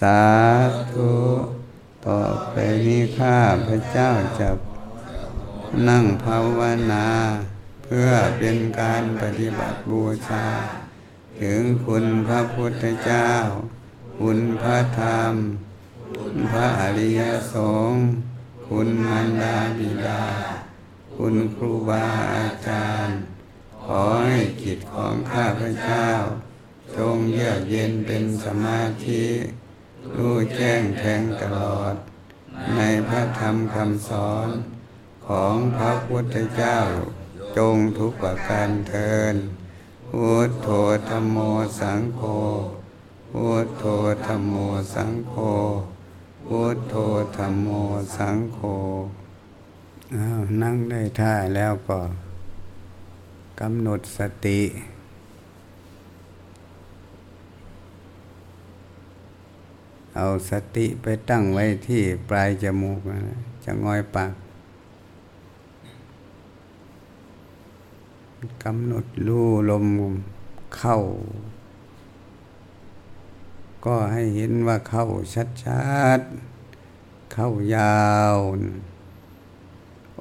สาธุต่อไปนี้ข้าพระเจ้าจะนั่งภาวนา เพื่อเป็นการปฏิบัติบูชา ถึงคุณพระพุทธเจ้า คุณพระธรรม พระอริยสงฆ์คุณมารดาบิดา คุณครูบาอาจารย์ ขอให้จิตของข้าพระเจ้าจงเยือกเย็นเป็นสมาธิ รู้แจ้งแทงตลอด ในพระธรรมคำสอนของพระพุทธเจ้าจงทุกประการเทินพุทโธธรรมโมสังโฆพุทโธธรรมโมสังโฆพุทโธธรรมโมสังโฆนั่งได้ท่าแล้วก็กำหนดสติ เอาสติไปตั้งไว้ที่ปลายจมูกนะจะงอยปากกำหนดรู้ลมเข้า ก็ให้เห็นว่าเข้าชัดๆ เข้ายาว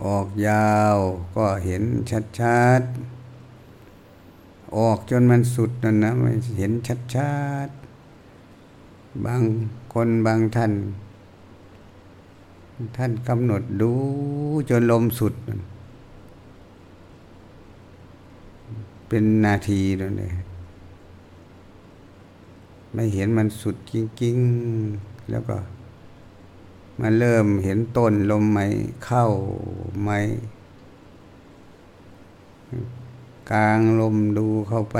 ออกยาวก็เห็นชัดๆ ออกจนมันสุดนั่นนะไม่เห็นชัดๆ บาง คนบางท่าน ท่านกำหนดดูจนลมสุด เป็นนาทีนั่นเลยไม่เห็นมันสุดจริงๆ แล้วก็มาเริ่มเห็นต้นลมไหมเข้าไหมกลางลมดูเข้าไป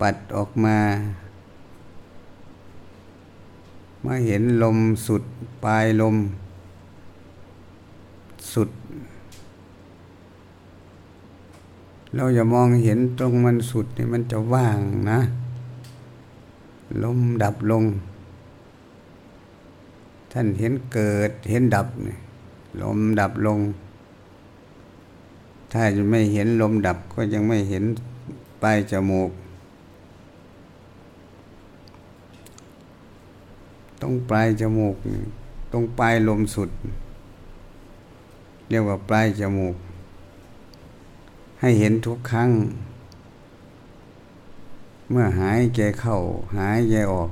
ปัดออกมา มาเห็นลมสุดปลายลม สุด เราอย่ามองเห็นตรงมันสุดนี่มันจะว่างนะ ลมดับลง ท่านเห็นเกิดเห็นดับนี่ลมดับลง ถ้าจะไม่เห็นลมดับก็ยังไม่เห็นปลายจมูก ตรงปลายจมูก ตรงปลายลมสุด เรียกว่าปลายจมูก ให้เห็นทุกครั้ง เมื่อหายใจเข้า หายใจออก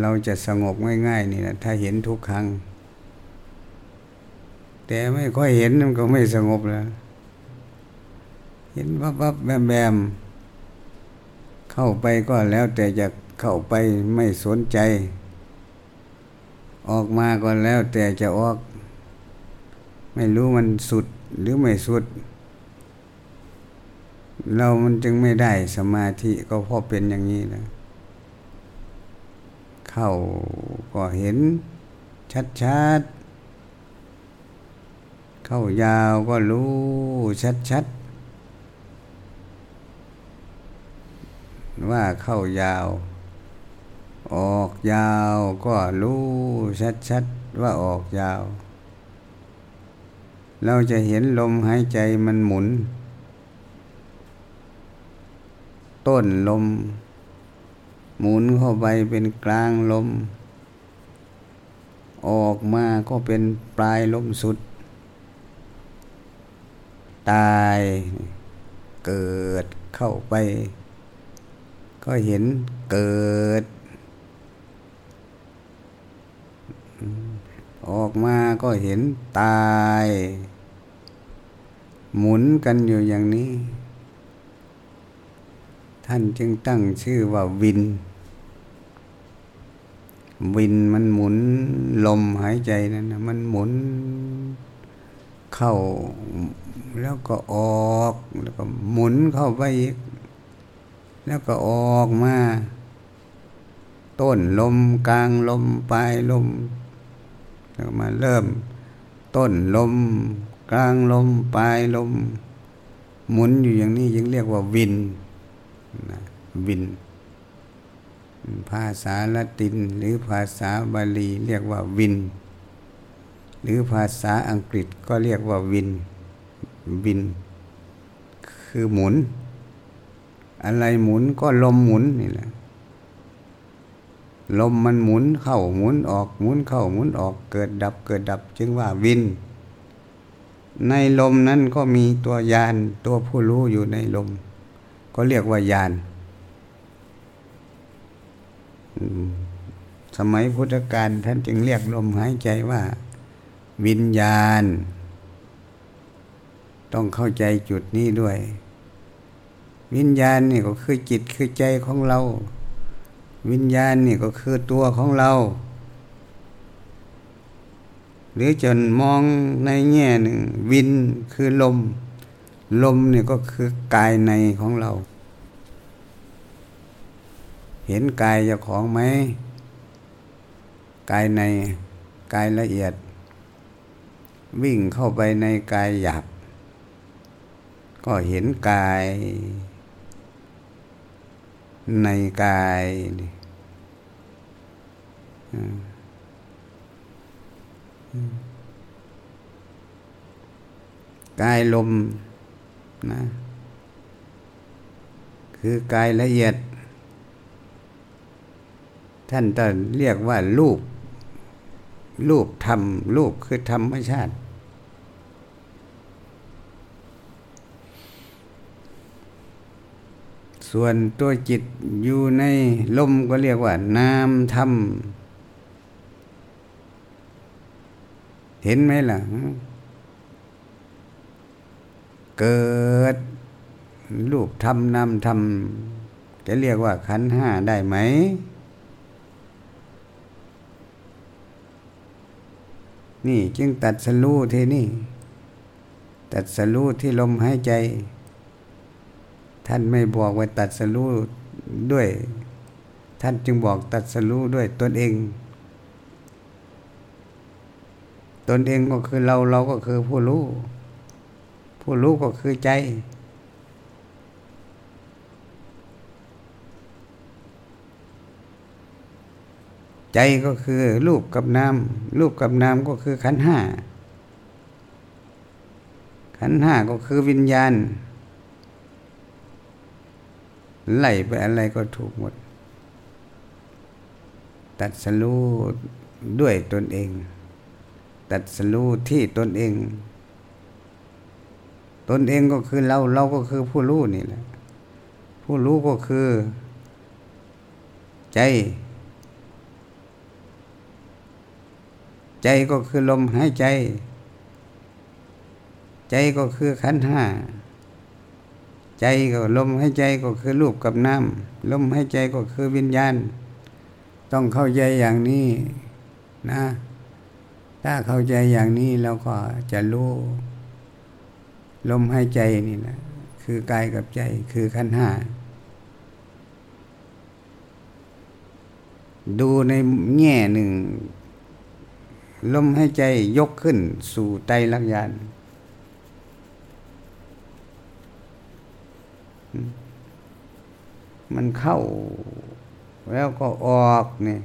เราจะสงบง่ายๆนี่นะถ้าเห็นทุกครั้ง แต่ไม่ค่อยเห็นมันก็ไม่สงบแล้ว เห็นวับวับแบมแบม เข้าไปก็แล้วแต่จะเข้าไปไม่สนใจ ออกมาก็แล้วแต่จะออก ไม่รู้มันสุดหรือไม่สุด เรามันจึงไม่ได้สมาธิก็เพราะเป็นอย่างนี้นะเข้าก็เห็นชัดๆ เข้ายาวก็รู้ชัดๆ ว่าเข้ายาว ออกยาวก็รู้ชัดๆว่าออกยาว เราจะเห็นลมหายใจมันหมุน ต้นลม หมุนเข้าไปเป็นกลางลม ออกมาก็เป็นปลายลมสุด ตายเกิดเข้าไป ก็เห็นเกิด ออกมาก็เห็นตาย หมุนกันอยู่อย่างนี้ ท่านจึงตั้งชื่อว่าวิน วินมันหมุนลมหายใจนั่นนะมันหมุนเข้าแล้วก็ออกแล้วก็หมุนเข้าไปอีก แล้วก็ออกมา ต้นลมกลางลมปลายลมแล้วมาเริ่ม ต้นลม กลางลมปลายลม หมุนอยู่อย่างนี้ยังเรียกว่าวินนะวิน ภาษาละตินหรือภาษาบาลีเรียกว่าวิน หรือภาษาอังกฤษก็เรียกว่าวินวิน คือหมุน อะไรหมุนก็ลมหมุนนี่แหละลมมันหมุนเข้าหมุนออกหมุนเข้าหมุนออกเกิดดับเกิดดับ จึงว่าวิน ในลมนั้นก็มีตัวยานตัวผู้รู้อยู่ในลม ก็เรียกว่ายานสมัยพุทธกาลท่านจึงเรียกลมหายใจว่า วิญญาณ ต้องเข้าใจจุดนี้ด้วย วิญญาณนี่ก็คือจิตคือใจของเรา วิญญาณนี่ก็คือตัวของเรา หรือจนมองในแง่หนึ่ง วินคือลม ลมนี่ก็คือกายในของเรา เห็นกายเจ้าของไหมกายในกายละเอียด วิ่งเข้าไปในกายหยาบก็เห็นกาย ในกายกายลมนะคือกายละเอียด ท่านจะเรียกว่ารูป รูปธรรม รูปคือธรรมชาติ ส่วนตัวจิตอยู่ในลมก็เรียกว่านามธรรม เห็นไหมล่ะ เกิดรูปธรรมนามธรรมจะเรียกว่าขันห้าได้ไหม นี่จึงตัดสลูที่นี่ ตัดสลูที่ลมหายใจ ท่านไม่บอกว่าตัดสลูด้วย ท่านจึงบอกตัดสลูด้วยตนเอง ตนเองก็คือเราเราก็คือผู้รู้ ผู้รู้ก็คือใจ ใจก็คือรูปกับนามรูปกับนามก็คือขันห้าขันห้าก็คือวิญญาณ ไหลไปอะไรก็ถูกหมด ตัดสรู้ด้วยตนเอง ตัดสรู้ที่ตนเอง ตนเองก็คือเราเราก็คือผู้รู้นี่แหละ ผู้รู้ก็คือ ใจ ใจก็คือลมหายใจ ใจก็คือขันห้า ใจก็ลมหายใจก็คือรูปกับน้ำลมหายใจก็คือวิญญาณ ต้องเข้าใจอย่างนี้นะ ถ้าเข้าใจอย่างนี้เราก็จะรู้ลมหายใจนี่นะคือกายกับใจคือขันห้าดูในแง่หนึ่ง ลมให้ใจยกขึ้นสู่ไตลักยาน มันเข้า แล้วก็ออกนี่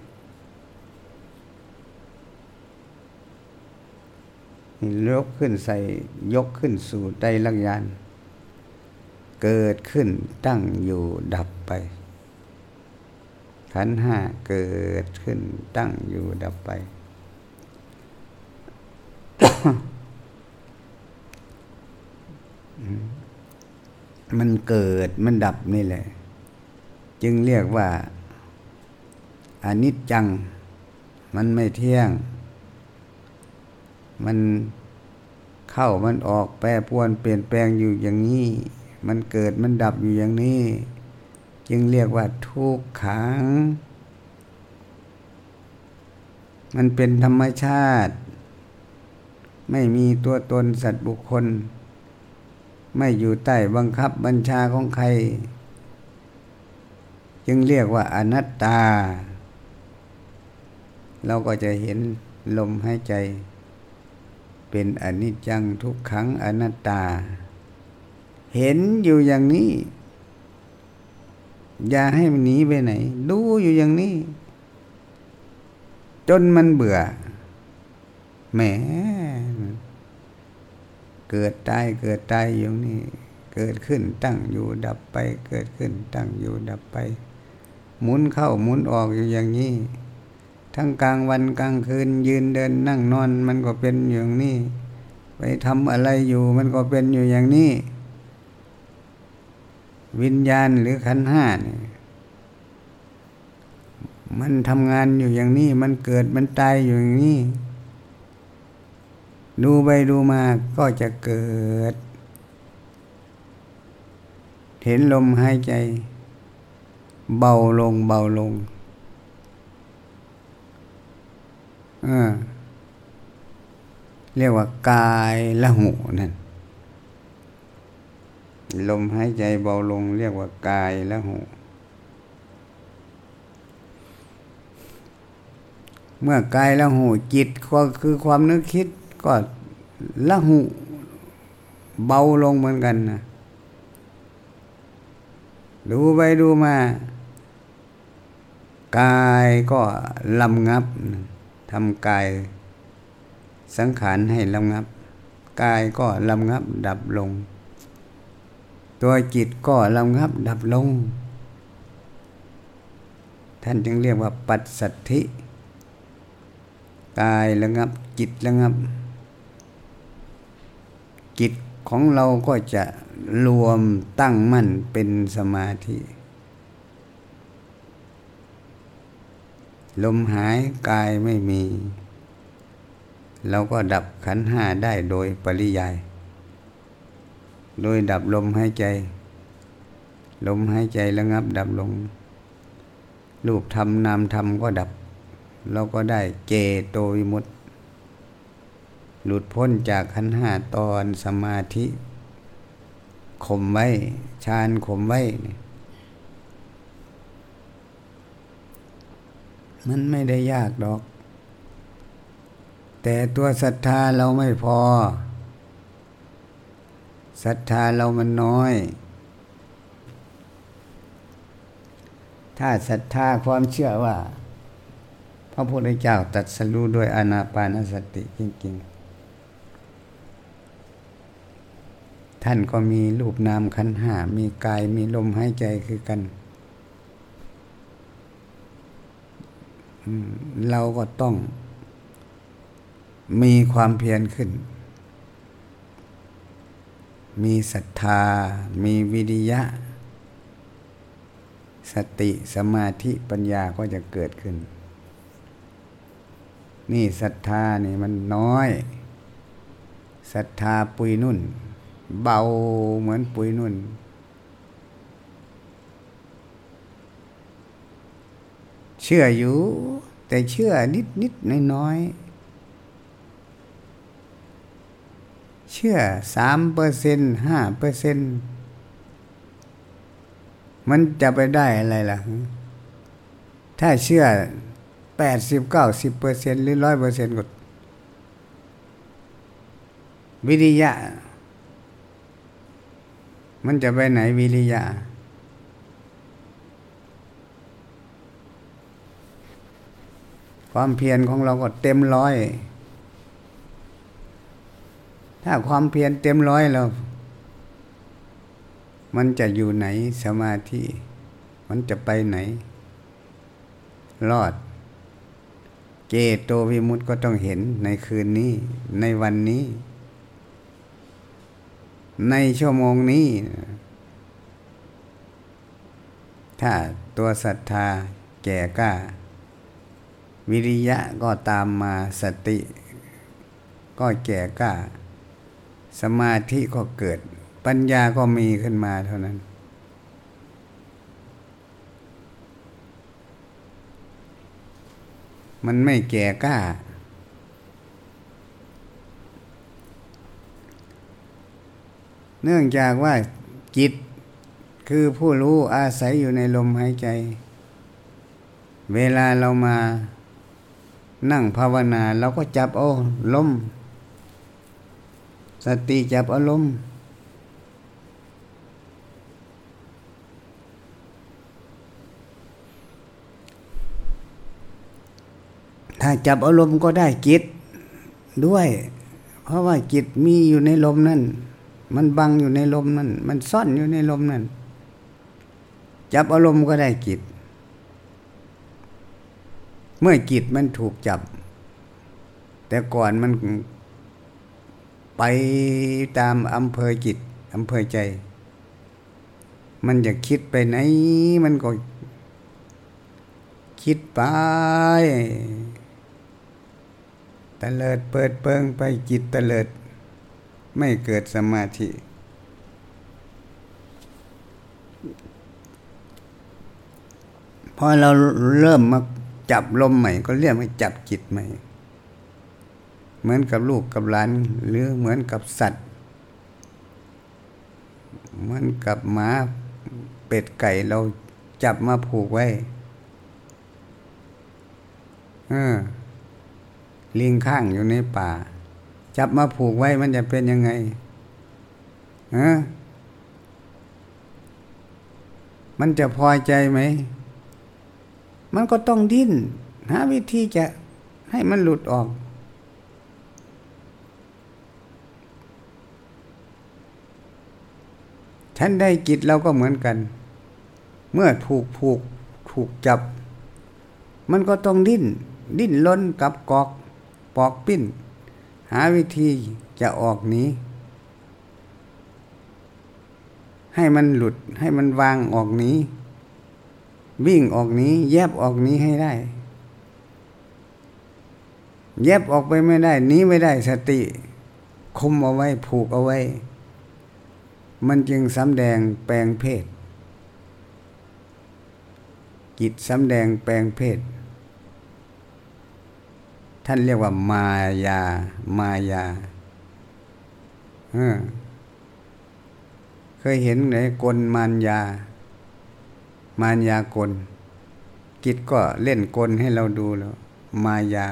ยกขึ้นใส่ยกขึ้นสู่ไตลักยาน เกิดขึ้นตั้งอยู่ดับไป ขันห้าเกิดขึ้นตั้งอยู่ดับไป มันเกิดมันดับนี่แหละ จึงเรียกว่าอนิจจัง มันไม่เที่ยง มันเข้ามันออกแปรปวนเปลี่ยนแปลงอยู่อย่างนี้ มันเกิดมันดับอยู่อย่างนี้ จึงเรียกว่าทุกขัง มันเป็นธรรมชาติ ไม่มีตัวตนสัตว์บุคคล ไม่อยู่ใต้บังคับบัญชาของใคร จึงเรียกว่าอนัตตา เราก็จะเห็นลมหายใจ เป็นอนิจจังทุกขังอนัตตา เห็นอยู่อย่างนี้ อย่าให้มันหนีไปไหน ดูอยู่อย่างนี้ จนมันเบื่อแหม เกิดตายเกิดตายอยู่นี่ เกิดขึ้นตั้งอยู่ดับไป เกิดขึ้นตั้งอยู่ดับไป หมุนเข้าหมุนออกอยู่อย่างนี้ ทั้งกลางวันกลางคืนยืนเดินนั่งนอนมันก็เป็นอย่างนี้ ไปทำอะไรอยู่มันก็เป็นอยู่อย่างนี้ วิญญาณหรือขันห้าเนี่ยมันทำงานอยู่อย่างนี้ มันเกิดมันตายอยู่อย่างนี้ ดูไปดูมาก็จะเกิด เห็นลมหายใจ เบาลงเบาลงเออเรียกว่ากายละหูนั่นลมหายใจเบาลง เรียกว่ากายละหูเมื่อกายละหูจิตก็คือความนึกคิด ก็ละหูเบาลงเหมือนกันนะดูไปดูมา กายก็ลำงับทำกายสังขารให้ลำงับ กายก็ลำงับดับลง ตัวจิตก็ลำงับดับลง ท่านจึงเรียกว่าปัจสัทธิ กายระงับจิตระงับ จิตของเราก็จะรวมตั้งมั่นเป็นสมาธิ ลมหายกายไม่มี เราก็ดับขันห้าได้โดยปริยาย โดยดับลมหายใจ ลมหายใจระงับดับลง รูปธรรมนามธรรมก็ดับ เราก็ได้เจโตวิมุตต หลุดพ้นจากขันห้าตอนสมาธิข่มไว้ฌานข่มไว้มันไม่ได้ยากดอก แต่ตัวศรัทธาเราไม่พอศรัทธาเรามันน้อย ถ้าศรัทธาความเชื่อว่า พระพุทธเจ้าตัดสรู้ด้วยอนาปานสติจริงๆ ท่านก็มีรูปนามขันหามีกายมีลมหายใจคือกัน เราก็ต้องมีความเพียรขึ้น มีศรัทธา มีวิริยะ สติสมาธิปัญญาก็จะเกิดขึ้น นี่ศรัทธานี่มันน้อยศรัทธาปุยนุ่น เบาเหมือนปุ๋ยนุ่น เชื่ออยู่ แต่เชื่อนิดนิดน้อยน้อยเชื่อสามเปอร์เซ็นห้าเปอร์เซ็นมันจะไปได้อะไรล่ะ ถ้าเชื่อแปดสิบเก้าสิบเปอร์เซ็นหรือร้อยเปอร์เซ็นต์ก็วิริยะ มันจะไปไหนวิริยะ ความเพียรของเราก็เต็มร้อย ถ้าความเพียรเต็มร้อยแล้วมันจะอยู่ไหนสมาธิ มันจะไปไหน รอด เจโตวิมุตต์ก็ต้องเห็นในคืนนี้ในวันนี้ ในชั่วโมงนี้ ถ้าตัวศรัทธาแก่กล้า วิริยะก็ตามมาสติ ก็แก่กล้า สมาธิก็เกิด ปัญญาก็มีขึ้นมาเท่านั้น มันไม่แก่กล้า เนื่องจากว่าจิตคือผู้รู้อาศัยอยู่ในลมหายใจ เวลาเรามานั่งภาวนาเราก็จับเอาลม สติจับอารมณ์ถ้าจับอารมณ์ก็ได้จิตด้วย เพราะว่าจิตมีอยู่ในลมนั่น มันบังอยู่ในลมนั่น มันซ่อนอยู่ในลมนั่น จับอารมณ์ก็ได้จิต เมื่อจิตมันถูกจับ แต่ก่อนมันไปตามอำเภอจิตอำเภอใจ มันจะคิดไปไหน มันก็ คิดไปตะเลิดเปิดเปิงไปจิตตะเลิด ไม่เกิดสมาธิ พอเราเริ่มมาจับลมใหม่ ก็เรียกว่าจับจิตใหม่ เหมือนกับลูกกับหลาน หรือเหมือนกับสัตว์ เหมือนกับหมาเป็ดไก่เราจับมาผูกไว้เออลิงข้างอยู่ในป่า จับมาผูกไว้มันจะเป็นยังไงฮะมันจะพอใจไหม มันก็ต้องดิ้นหาวิธีจะให้มันหลุดออก ฉันได้จิตเราก็เหมือนกัน เมื่อถูกผูกถูกจับ มันก็ต้องดิ้น ดิ้นล้นกับกอก ปอกปิ้น หาวิธีจะออกหนีให้มันหลุดให้มันวางออกหนีวิ่งออกหนีแยบออกหนีให้ได้ แยบออกไปไม่ได้หนีไม่ได้สติคุมเอาไว้ผูกเอาไว้ มันจึงสำแดงแปลงเพศกิจสำแดงแปลงเพศ ท่านเรียกว่ามายา มายาเคยเห็นไหนกลมานยา มานยากล กิจก็เล่นกลให้เราดูแล้ว มายา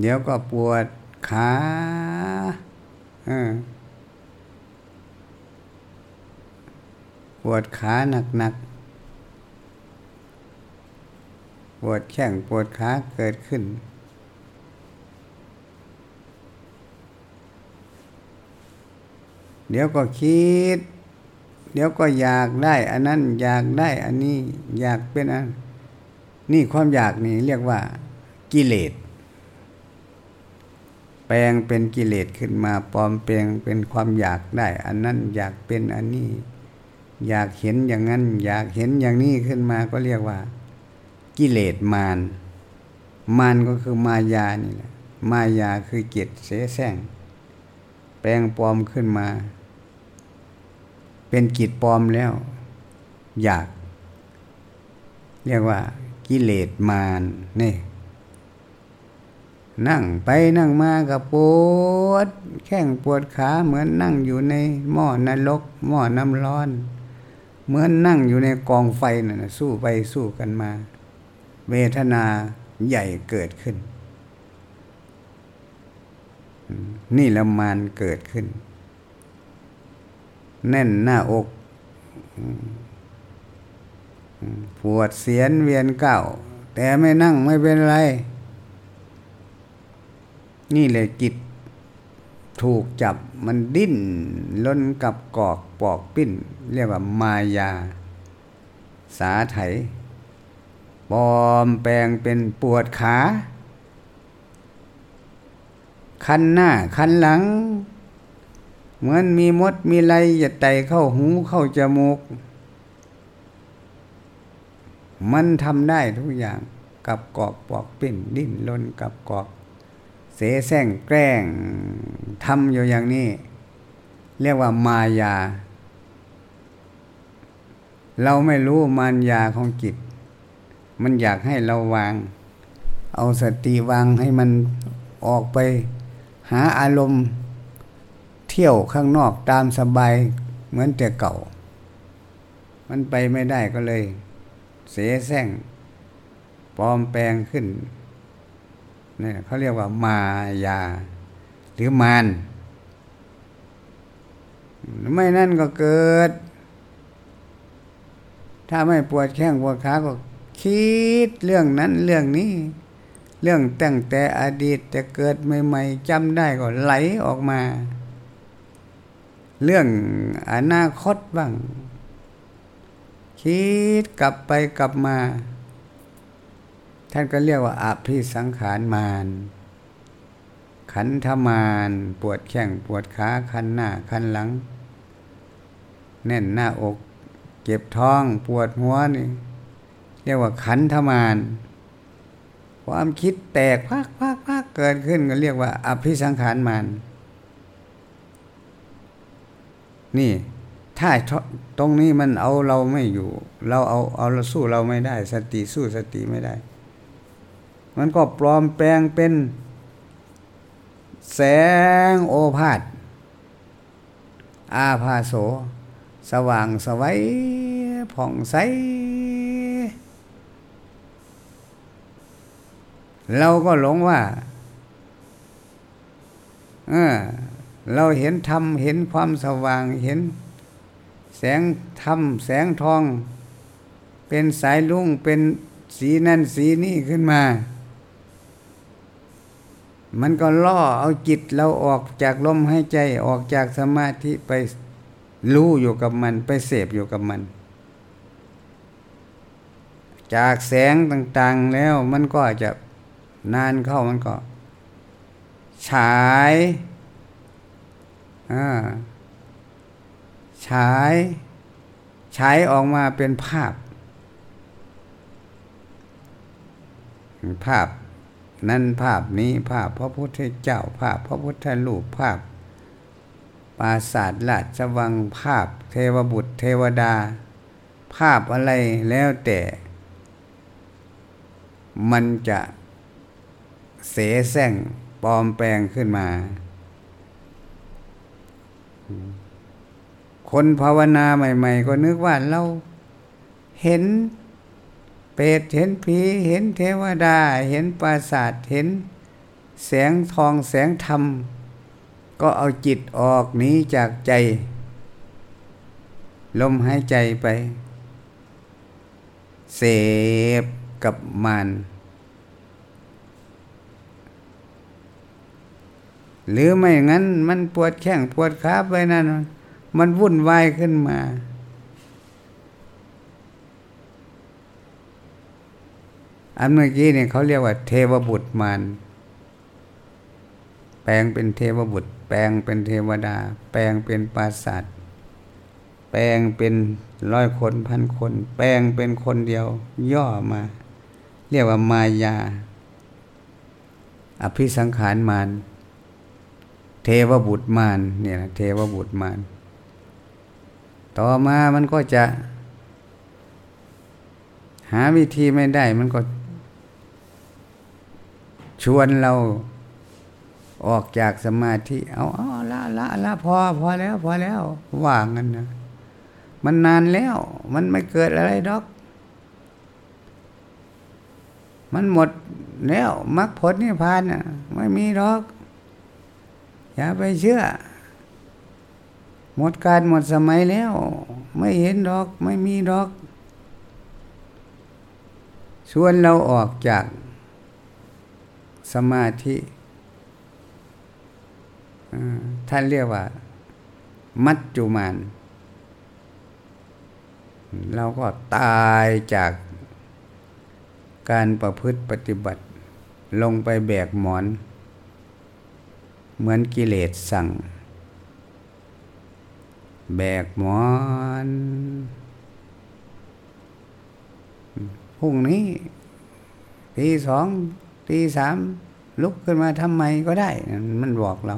เดี๋ยวก็ปวดขาปวดขาหนักๆ ปวดแข้งปวดขาเกิดขึ้น เดี๋ยวก็คิด เดี๋ยวก็อยากได้ อันนั้นอยากได้อันนี้อยากเป็นอันนี่ความอยากนี่เรียกว่ากิเลสแปลงเป็นกิเลสขึ้นมาปลอมแปลงเป็นความอยากได้ อันนั้นอยากเป็นอันนี้ อยากเห็นอย่างนั้น อยากเห็นอย่างนี้ขึ้นมาก็เรียกว่า กิเลสมารมารก็คือมายานี่แหละ มายาคือเกตเสแสร้งแปลงปลอมขึ้นมา เป็นกิจปลอมแล้ว อยาก เรียกว่า กิเลสมารนี่นั่งไปนั่งมากับปวด แข้งปวดขาเหมือนนั่งอยู่ในหม้อนรกหม้อน้ำร้อน เหมือนนั่งอยู่ในกองไฟน่ะสู้ไปสู้กันมา เวทนาใหญ่เกิดขึ้น นี่ละมานเกิดขึ้น แน่นหน้าอกปวดเสียนเวียนเก่า แต่ไม่นั่งไม่เป็นไร นี่เลยจิตถูกจับมันดิ้นล้นกับกอกปอกปิ้น เรียกว่ามายา สาไถ ปลอมแปลงเป็นปวดขา คันหน้า คันหลัง เหมือนมีมดมีไรจะไตเข้าหูเข้าจมูก มันทำได้ทุกอย่างกับกอกปอกปิ้นดิ้นลนกับกอก เสแสร้งแกล้งทำอยู่อย่างนี้ เรียกว่ามายา เราไม่รู้มารยาของจิต มันอยากให้เราวาง เอาสติวางให้มันออกไป หาอารมณ์เที่ยวข้างนอกตามสบายเหมือนแต่เก่า มันไปไม่ได้ก็เลย เสแสร้งปลอมแปลงขึ้นนี่เขาเรียกว่ามายา หรือมานไม่นั่นก็เกิด ถ้าไม่ปวดแข้งปวดขาก็ คิดเรื่องนั้นเรื่องนี้ เรื่องตั้งแต่อดีตแต่เกิดใหม่ๆจำได้ก็ไหลออกมา เรื่องอนาคตบ้าง คิดกลับไปกลับมา ท่านก็เรียกว่าอภิสังขารมานขันธมานปวดแข้งปวดขาคันหน้าคันหลัง แน่นหน้าอก เจ็บท้องปวดหัวนี่ เรียกว่าขันธมาน ความคิดแตกพักพักพักเกิดขึ้นก็เรียกว่า อภิสังขารมาน นี่ ถ้าตรงนี้มันเอาเราไม่อยู่ เราเอาเอาเราสู้เราไม่ได้ สติสู้สติไม่ได้ มันก็ปลอมแปลงเป็น แสงโอภาษอาภาโส สว่างสวัยผ่องใส เราก็หลงว่าเออเราเห็นธรรมเห็นความสว่างเห็น แสงธรรมแสงทอง เป็นสายลุ่งเป็นสีนั่นสีนี่ขึ้นมา มันก็ล่อเอาจิตเราออกจากลมหายใจออกจากสมาธิไปรู้อยู่กับมัน ไปเสพอยู่กับมัน จากแสงต่าง ๆแล้วมันก็จะ นานเข้ามันก็ ฉายฉายฉายออกมาเป็นภาพ ภาพนั่นภาพนี้ภาพพระพุทธเจ้า ภาพพระพุทธรูปภาพปราสาทราชวังภาพ เทวบุตร เทวดา ภาพอะไรแล้วแต่ มันจะ เสแสร้งปลอมแปลงขึ้นมา คนภาวนาใหม่ ๆ ก็นึกว่าเราเห็นเปรตเห็นผี เห็นเทวดา เห็นปราสาทเห็นแสงทองแสงธรรม ก็เอาจิตออกหนีจากใจ ลมหายใจไป เสพกับมัน หรือไม่งั้นมันปวดแข้งปวดขาไปนั่นมันวุ่นวายขึ้นมา อันเมื่อกี้เนี่ยเขาเรียกว่า เทวบุตรมานแปลงเป็นเทวบุตร แปลงเป็นเทวดา แปลงเป็นปราศาสแปลงเป็นร้อยคนพันคน แปลงเป็นคนเดียว ย่อมา เรียกว่ามายา อภิสังขารมาน เทวบุตรมารเนี่ยนะเทวบุตรมารต่อมามันก็จะ หาวิธีไม่ได้มันก็ ชวนเราออกจากสมาธิ เอาเอาละละละพอพอแล้วพอแล้วว่างันนะมันนานแล้ว มันไม่เกิดอะไรดอก มันหมดแล้วมรรคผลนิพพานน่ะ ไม่มีดอก อย่าไปเชื่อ หมดการหมดสมัยแล้ว ไม่เห็นดอกไม่มีดอกชวนเราออกจากสมาธิท่านเรียกว่า มัจจุมานเราก็ตายจากการประพฤติปฏิบัติ ลงไปแบกหมอน เหมือนกิเลสสั่ง แบกหมอนพรุ่งนี้ตีสองตีสามลุกขึ้นมาทำไมก็ได้ มันบอกเรา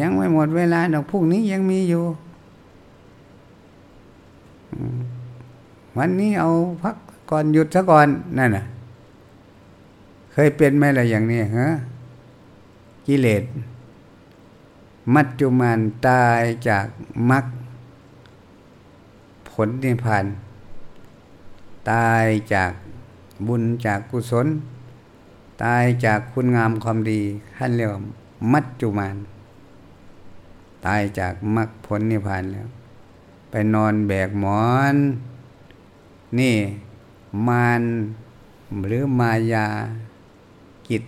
ยังไม่หมดเวลาดอกพรุ่งนี้ยังมีอยู่ วันนี้เอาพักก่อนหยุดซะก่อนนั่นน่ะ เคยเป็นไหมล่ะอย่างนี้ฮะ กิเลส มัจจุมานตายจากมรรคผลนิพพานตายจากบุญจากกุศล ตายจากคุณงามความดีท่านเรียกว่ามัจจุมานตายจากมรรคผลนิพพานแล้ว ไปนอนแบกหมอน นี่มานหรือมายา กิจ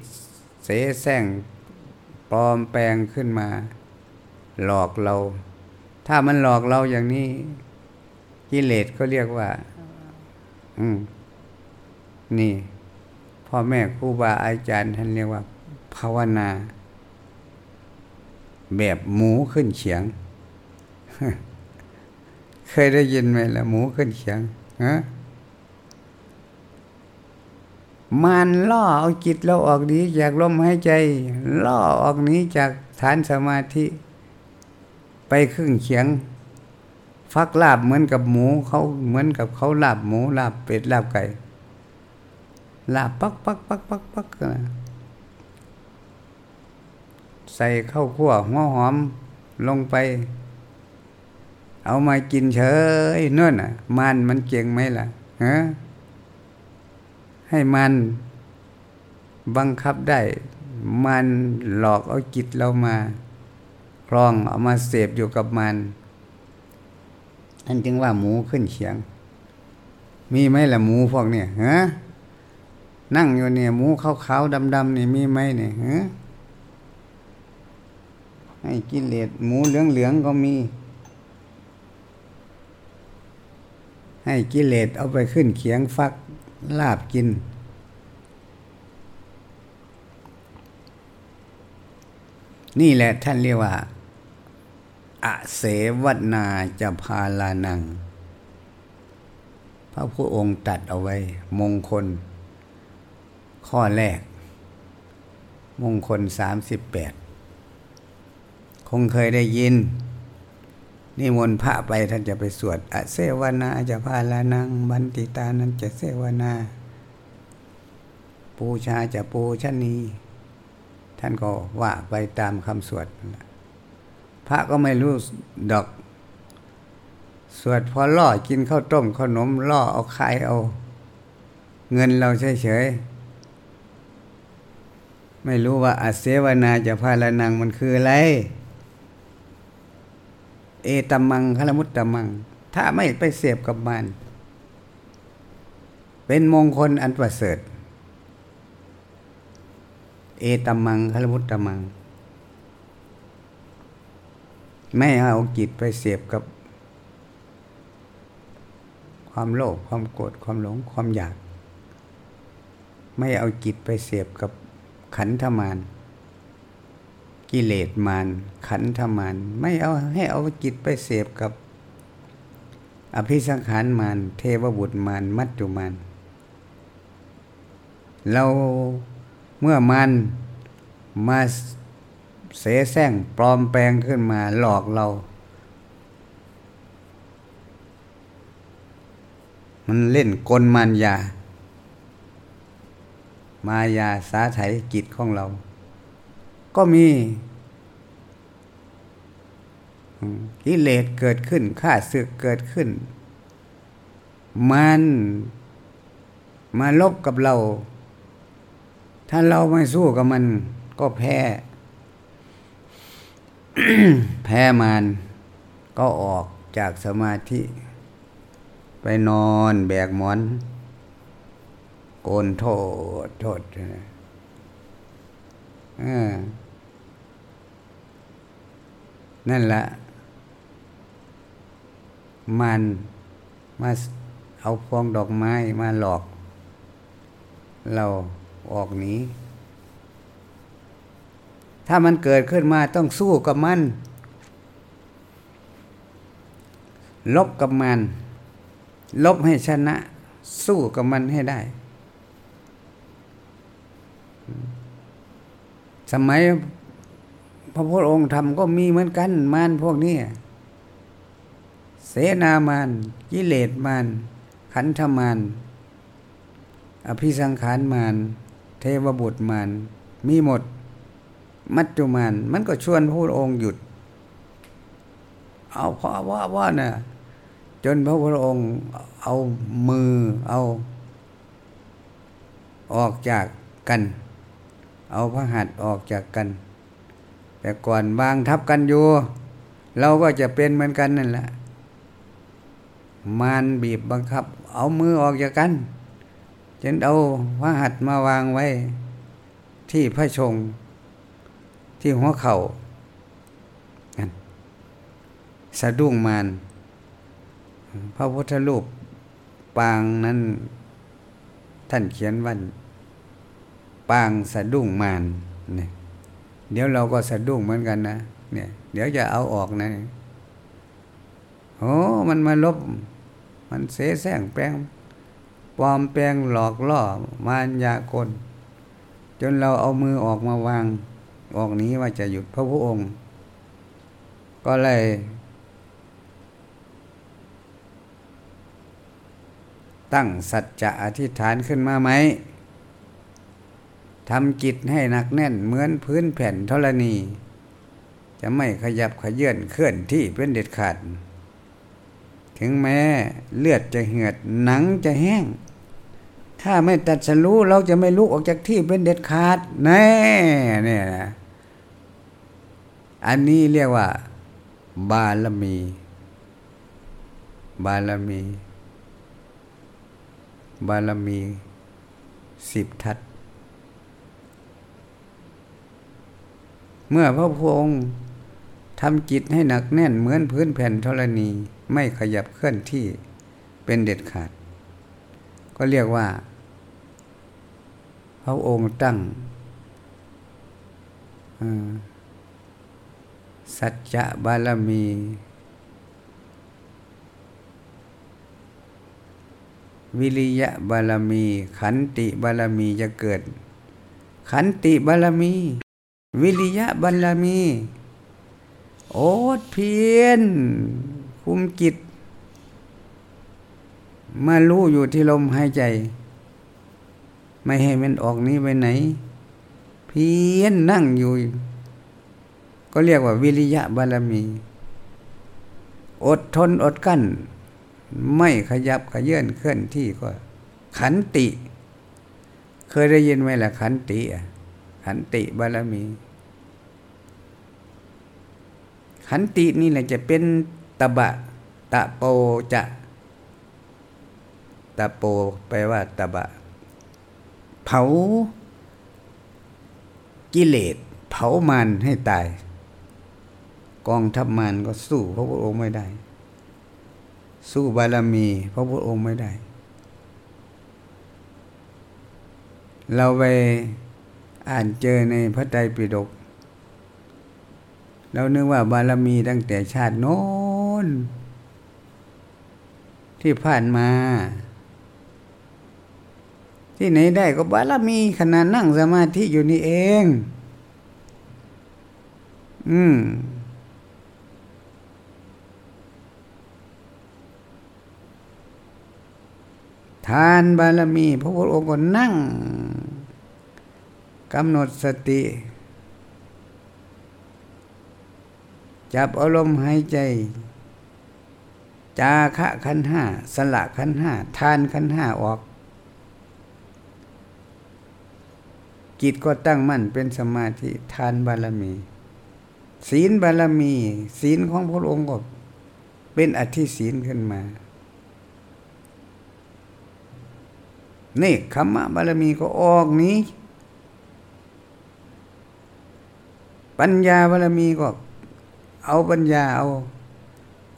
เสแสร้ง ปลอมแปลงขึ้นมา หลอกเรา ถ้ามันหลอกเราอย่างนี้กิเลสก็เรียกว่า อืม นี่พ่อแม่ครูบาอาจารย์ท่านเรียกว่า ภาวนา แบบหมูขึ้นเฉียง เคยได้ยินไหมล่ะ หมูขึ้นเฉียงฮะ มันล่อเอาจิตเราออกหนีจากลมหายใจ ล่อออกหนีจากฐานสมาธิ ไปครึ่งเฉียง ฟักลาบเหมือนกับหมูเขาเหมือนกับเขาลาบหมูลาบเป็ดลาบไก่ลาบปักปักปักปักปักใส่ข้าวคั่วหัวหอมลงไป เอามากินเฉยนั่นอะ มันมันเก่งไหมล่ะฮะ ให้มันบังคับได้ มันหลอกเอาจิตเรามาคลองเอามาเสพอยู่กับมันอันจึงว่าหมูขึ้นเฉียง มีไหมล่ะหมูพวกเนี่ยฮะนั่งอยู่เนี่ยหมูขาวๆดำๆนี่มีไหมเนี่ยฮะให้กิเลสหมูเหลืองๆก็มี ให้กิเลสเอาไปขึ้นเขียงฟัก ลาบกิน นี่แหละท่านเรียกว่าอาเสวนาจะพาลานัง พระพุทธองค์ตัดเอาไว้ มงคล ข้อแรก มงคลสามสิบแปดคงเคยได้ยิน นิมนต์พระไปท่านจะไปสวดอเสวนาจะพาลานังบันติตานั้นจะเสวนา ปูชาจะปูชนีท่านก็ว่าไปตามคำสวด พระก็ไม่รู้ดอก สวดพอล่อกินข้าวต้มขนมล่อเอาไข่เอา เงินเราเฉยๆไม่รู้ว่าอาเสวนาจะพาลานังมันคืออะไร เอตมังคลมุตตมัง ถ้าไม่ไปเสพกับมัน เป็นมงคลอันประเสริฐ เอตมังคลมุตตมัง ไม่เอาจิตไปเสพกับ ความโลภความโกรธความหลงความอยาก ไม่เอาจิตไปเสพกับขันธมาร กิเลสมานขันธมานไม่เอาให้เอาจิตไปเสพกับ อภิสังขารมานเทวบุตรมานมัจจุมานเราเมื่อมันมาเสแสร้งปลอมแปลงขึ้นมาหลอกเรา มันเล่นกลมานยามายาสาไถจิตของเรา ก็มีกิเลสเกิดขึ้นข้าศึกเกิดขึ้น มันมาลบกับเรา ถ้าเราไม่สู้กับมัน ก็แพ้ แพ้มันก็ออกจากสมาธิ ไปนอนแบกหมอน โกนโทษโทษอ่า นั่นแหละมันมาเอาพวงดอกไม้มาหลอก เราออกหนีถ้ามันเกิดขึ้นมาต้องสู้กับมัน ลบกับมัน ลบให้ชนะ สู้กับมันให้ได้ สมัย พระพุทธองค์ทำก็มีเหมือนกัน มารพวกนี้ เสนามานกิเลสมานขันธมานอภิสังขารมานเทวบุตรมานมีหมด มัจจุมานมันก็ชวนพระพุทธองค์หยุด เอาเพราะว่าว่าน่ะจนพระพุทธองค์เอามือเอา ออกจากกัน เอาพระหัตถ์ออกจากกัน แต่ก่อนวางทับกันอยู่ เราก็จะเป็นเหมือนกันนั่นแหละมารบีบบังคับ เอามือออกจากกันจนเอาพระหัตถ์มาวางไว้ ที่พระชง ที่หัวเขา่าสะดุ้งมาน พระพุทธรูปปางนั้น ท่านเขียนวันปางสะดุ้งมานเนี่ย เดี๋ยวเราก็สะดุ้งเหมือนกันนะเนี่ย เดี๋ยวจะเอาออกนะโอ้มันมาลบ มันเสแสร้งแปลงปลอมแปลงหลอกล่อมารยากล จนเราเอามือออกมาวาง ออกนี้ว่าจะหยุดพระพุทธองค์ ก็เลยตั้งสัจจะอธิษฐานขึ้นมาไหม ทำจิตให้หนักแน่นเหมือนพื้นแผ่นธรณี จะไม่ขยับขยื่นเคลื่อนที่เป็นเด็ดขาด ถึงแม้เลือดจะเหือดหนังจะแห้ง ถ้าไม่ตัดสรู้เราจะไม่ลุกออกจากที่เป็นเด็ดขาดแน่เนี่ยนะอันนี้เรียกว่า บารมี บารมี บารมีสิบทัศ เมื่อพระพุทธองค์ทำจิตให้หนักแน่นเหมือนพื้นแผ่นธรณีไม่ขยับเคลื่อนที่เป็นเด็ดขาด ก็เรียกว่า พระองค์ตั้งสัจจะบารมี วิริยะบารมี ขันติบารมีจะเกิด ขันติบารมี วิริยะบารมี โอดเพียน คุมจิตมารู้อยู่ที่ลมหายใจ ไม่ให้มันออกนี้ไปไหน เพียนนั่งอยู่ ก็เรียกว่าวิริยะบารมี อดทนอดกั้น ไม่ขยับขยื่นเคลื่อนที่ก็ ขันติ เคยได้ยินไหมล่ะขันติอะขันติบารมี ขันตินี่แหละจะเป็นตบะ ตะโปจะตะโปแปลว่าตบะ เผา กิเลสเผามันให้ตาย กองทัพมันก็สู้พระพุทธองค์ไม่ได้ สู้บารมี พระพุทธองค์ไม่ได้ เราไปอ่านเจอในพระไตรปิฎก เรานึกว่าบารมีตั้งแต่ชาติโน้น ที่ผ่านมา ที่ไหนได้ก็บารมีขนาดนั่งสมาธิอยู่นี่เอง อืมทานบารมี พระพุทธองค์ก็นั่งกำหนดสติ จับอารมณ์หายใจ จาคะขันห้าสละขันห้าทานขันห้าออก จิตก็ตั้งมั่นเป็นสมาธิทานบารมี ศีลบารมี ศีลของพระองค์ก็เป็นอธิศีลขึ้นมานี่ขมะบารมีก็ออกนี้ ปัญญาบารมีก็ เอาปัญญาเอา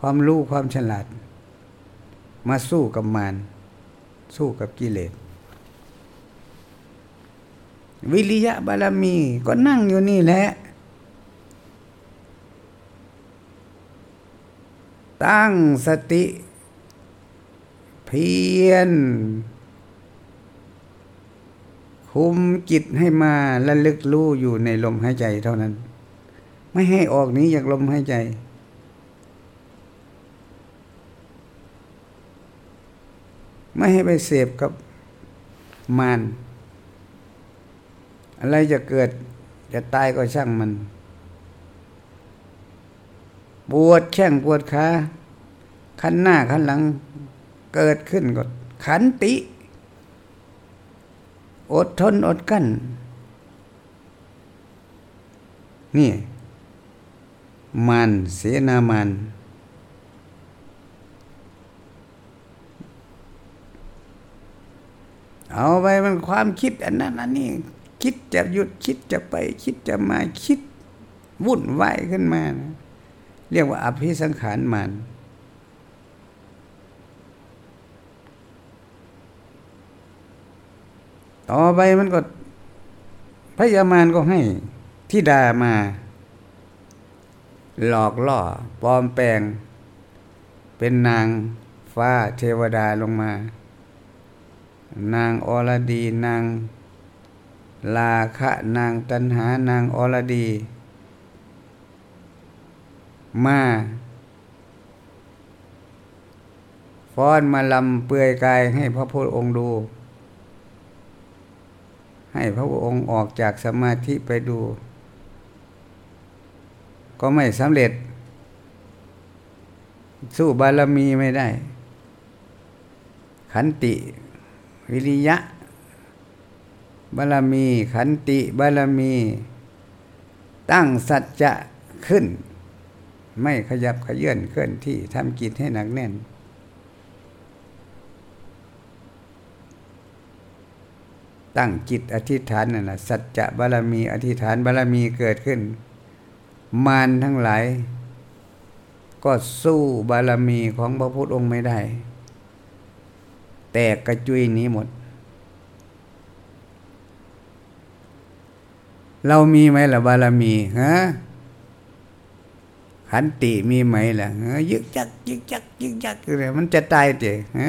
ความรู้ความฉลาด มาสู้กับมารสู้กับกิเลสวิริยะบารมีก็นั่งอยู่นี่แหละ ตั้งสติ เพียรคุมจิตให้มาและลึกรู้อยู่ในลมหายใจเท่านั้น ไม่ให้ออกนี้จากลมหายใจ ไม่ให้ไปเสพกับมาน อะไรจะเกิด จะตายก็ช่างมัน ปวดแข้งปวดขาขันหน้าขันหลังเกิดขึ้นก็ขันติ อดทนอดกั้นนี่ มันเสนามันเอาไปมันความคิดอันนั้นอันนี้ คิดจะหยุดคิดจะไปคิดจะมาคิดวุ่นวายขึ้นมานะเรียกว่าอภิสังขารมันต่อไปมันก็พยามารก็ให้ที่ดามา หลอกล่อปลอมแปลง เป็นนางฟ้าเทวดาลงมา นางอรดี นางลาคะนางตันหานางอรดี มาฟ้อนมาลำเปื่อยกายให้พระพุทธองค์ดู ให้พระองค์ออกจากสมาธิไปดู ก็ไม่สำเร็จ สู้บารมีไม่ได้ ขันติ วิริยะ บารมี ขันติบารมี ตั้งสัจจะขึ้น ไม่ขยับขยื่นเคลื่อนที่ทำกิจให้หนักแน่นตั้งจิตอธิษฐานนั่นแหละสัจจะบารมี อธิษฐานบารมีเกิดขึ้น มารทั้งหลาย ก็สู้บารมีของพระพุทธองค์ไม่ได้ แตกกระจุยนี้หมด เรามีไหมล่ะบารมีฮะขันติมีไหมล่ะยึกจักยึกจักยึกจักอะไรมันจะตายเจฮะ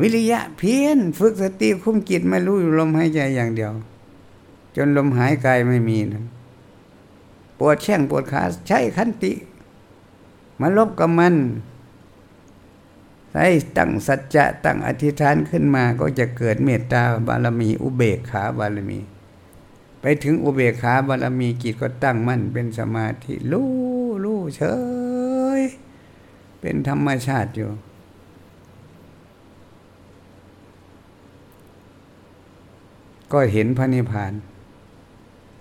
วิริยะเพียน ฝึกสติคุ้มจิตไม่รู้อยู่ลมหายใจอย่างเดียว จนลมหายกายไม่มีนะปวดแช่งปวดขาใช้ขันติมาลบกับมันใช้ตั้งสัจจะตั้งอธิษฐานขึ้นมาก็จะเกิดเมตตาบารมี อุเบกขาบารมี ไปถึงอุเบกขาบารมีจิตก็ตั้งมั่นเป็นสมาธิรู้รู้เฉย เป็นธรรมชาติอยู่ ก็เห็นพระนิพพาน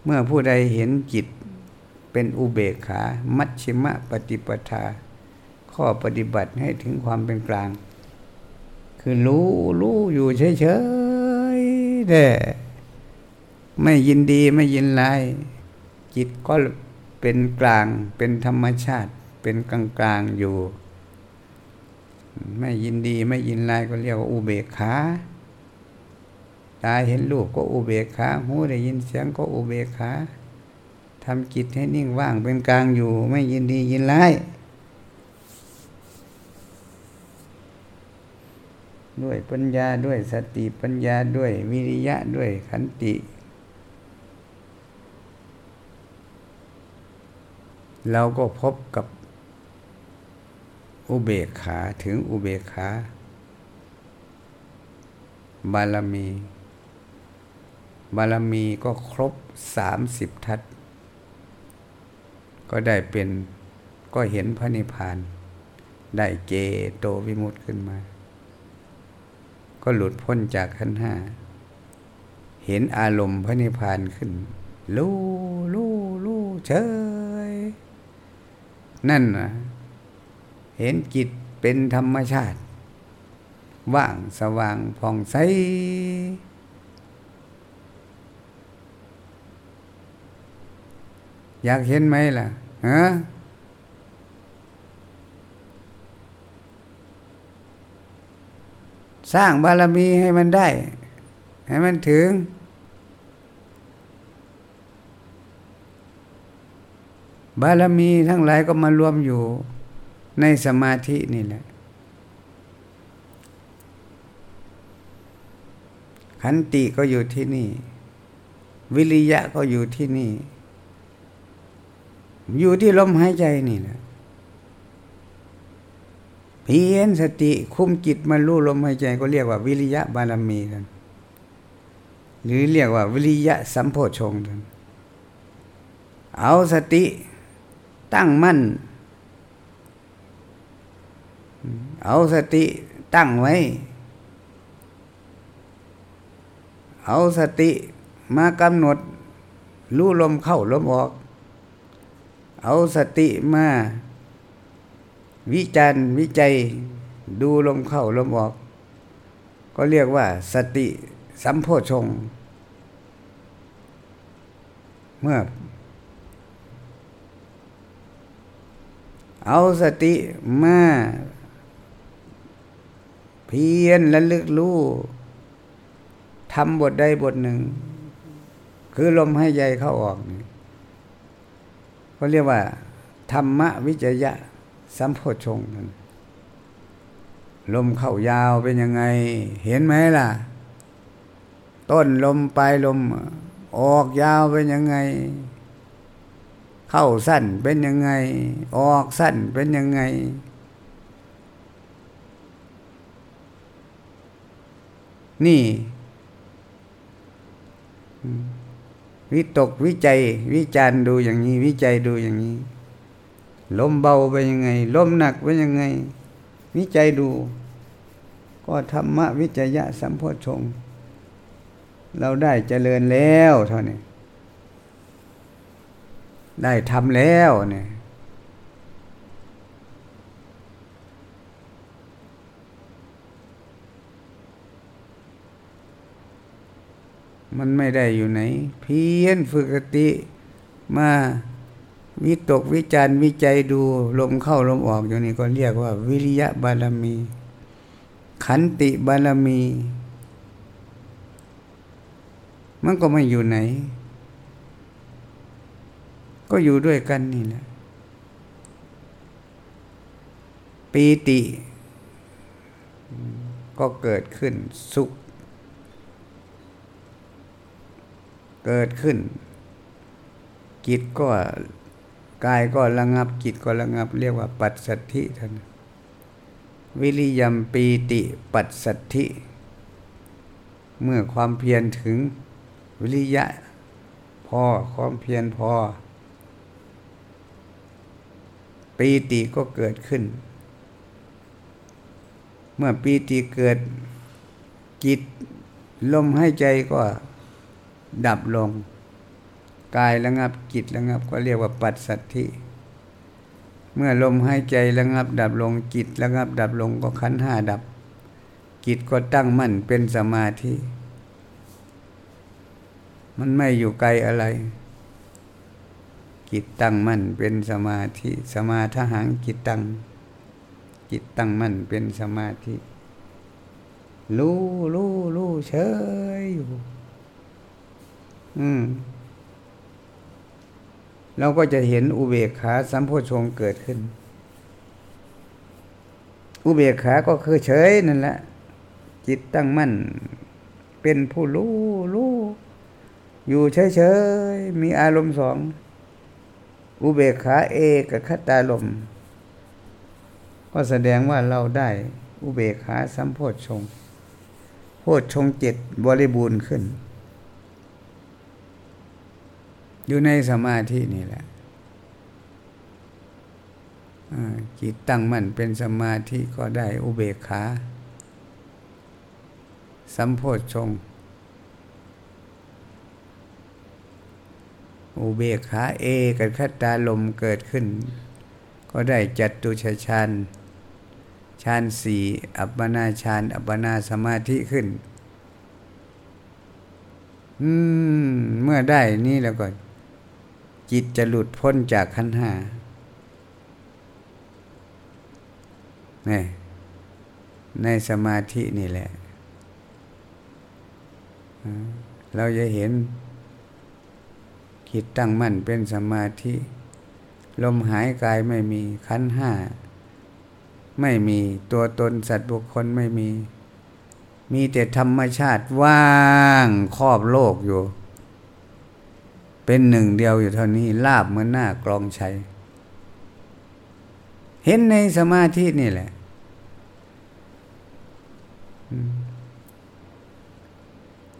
เมื่อผู้ใดเห็นจิตเป็นอุเบกขา มัชชิมะปฏิปทา ข้อปฏิบัติให้ถึงความเป็นกลาง คือรู้รู้อยู่เฉยๆแต่ไม่ยินดีไม่ยินร้ายจิตก็เป็นกลางเป็นธรรมชาติ เป็นกลางกลางอยู่ ไม่ยินดีไม่ยินร้ายก็เรียกว่าอุเบกขา ตาเห็นรูปก็อุเบกขา หูได้ยินเสียงก็อุเบกขาทำจิตให้นิ่งว่างเป็นกลางอยู่ ไม่ยินดียินร้ายด้วยปัญญาด้วยสติปัญญาด้วยวิริยะด้วยขันติ เราก็พบกับอุเบกขาถึงอุเบกขาบารมี บารมีก็ครบสามสิบทัศก็ได้เป็นก็เห็นพระนิพพาน ได้เจโตวิมุตต์ขึ้นมา ก็หลุดพ้นจากขั้นห้า เห็นอารมณ์พระนิพพานขึ้น ลู่ลู่ลู่เฉย นั่นนะเห็นจิตเป็นธรรมชาติ ว่างสว่างผ่องใส อยากเห็นไหมล่ะฮะสร้างบารมีให้มันได้ ให้มันถึง บารมีทั้งหลายก็มารวมอยู่ในสมาธินี่แหละ ขันติก็อยู่ที่นี่ วิริยะก็อยู่ที่นี่ อยู่ที่ลมหายใจนี่แหละเพียนสติคุมจิตมารู้ลมหายใจก็เรียกว่าวิริยะบารมีกันหรือเรียกว่าวิริยะสัมโพชงกันเอาสติตั้งมั่น เอาสติตั้งไว้ เอาสติมากำหนดรู้ลมเข้าลมออก เอาสติมา วิจารณ์วิจัยดูลมเข้าลมออก ก็เรียกว่าสติสัมโพชง เมื่อ เอาสติมาเพียนและลึกรู้ทำบทใดบทหนึ่ง คือลมให้ใจเข้าออกนี่ ก็เรียกว่า ธรรมวิจยะสัมโพชงลมเข้ายาวเป็นยังไง เห็นไหมล่ะ ต้นลมปลายลม ออกยาวเป็นยังไง เข้าสั้นเป็นยังไง ออกสั้นเป็นยังไงนี่ วิตกวิจัย วิจารณ์ดูอย่างนี้ วิจัยดูอย่างนี้ ลมเบาไปยังไง ลมหนักไปยังไง วิจัยดู ก็ธรรมะวิจยะสัมโพชง เราได้เจริญแล้วเท่านี้ได้ทำแล้วเนี่ย มันไม่ได้อยู่ไหน เพียนฝึกสติมาวิตกวิจารวิจัยดูลมเข้าลมออกอย่างนี้ก็เรียกว่า วิริยะบารมี ขันติบารมี มันก็ไม่อยู่ไหน ก็อยู่ด้วยกันนี่แหละปีติ ก็เกิดขึ้นสุข เกิดขึ้น จิตก็กายก็ระงับจิตก็ระงับ เรียกว่า ปัสสัทธิท่านวิริยมปีติปัสสัทธิ เมื่อความเพียรถึงวิริยะ พอความเพียรพอ ปีติก็เกิดขึ้น เมื่อปีติเกิดจิตลมให้ใจก็ ดับลง กายระงับจิตระงับก็เรียกว่าปัสสัทธิเมื่อลมหายใจระงับดับลงจิตระงับดับลงก็ขันห้าดับจิตก็ตั้งมั่นเป็นสมาธิ มันไม่อยู่ไกลอะไรจิตตั้งมั่นเป็นสมาธิสมาทหังจิตตั้งจิตตั้งมั่นเป็นสมาธิรู้รู้รู้เฉยอยู่ อืมเราก็จะเห็นอุเบกขาสัมโพชงเกิดขึ้น อุเบกขาก็คือเฉยนั่นแหละ จิตตั้งมั่น เป็นผู้รู้รู้อยู่เฉยๆมีอารมณ์สอง อุเบกขาเอกกับคัตตาลม ก็แสดงว่าเราได้อุเบกขาสัมโพชงโพชงเจ็ดบริบูรณ์ขึ้น อยู่ในสมาธินี่แหละจิตตั้งมั่นเป็นสมาธิก็ได้อุเบกขาสัมโพชฌงอุเบกขาเอกับคัตตาลมเกิดขึ้น ก็ได้จัดตุชฌานฌานสี่อัปปนาฌานอัปปนาสมาธิขึ้น อืม เมื่อได้นี่แล้วก็ จิตจะหลุดพ้นจากขันห้านี่ในสมาธินี่แหละ เราจะเห็นจิตตั้งมั่นเป็นสมาธิ ลมหายกายไม่มีขันห้า ไม่มีตัวตนสัตว์บุคคลไม่มี มีแต่ธรรมชาติว่างครอบโลกอยู่ เป็นหนึ่งเดียวอยู่เท่านี้ลาบเหมือนหน้ากรองชัยเห็นในสมาธินี่แหละ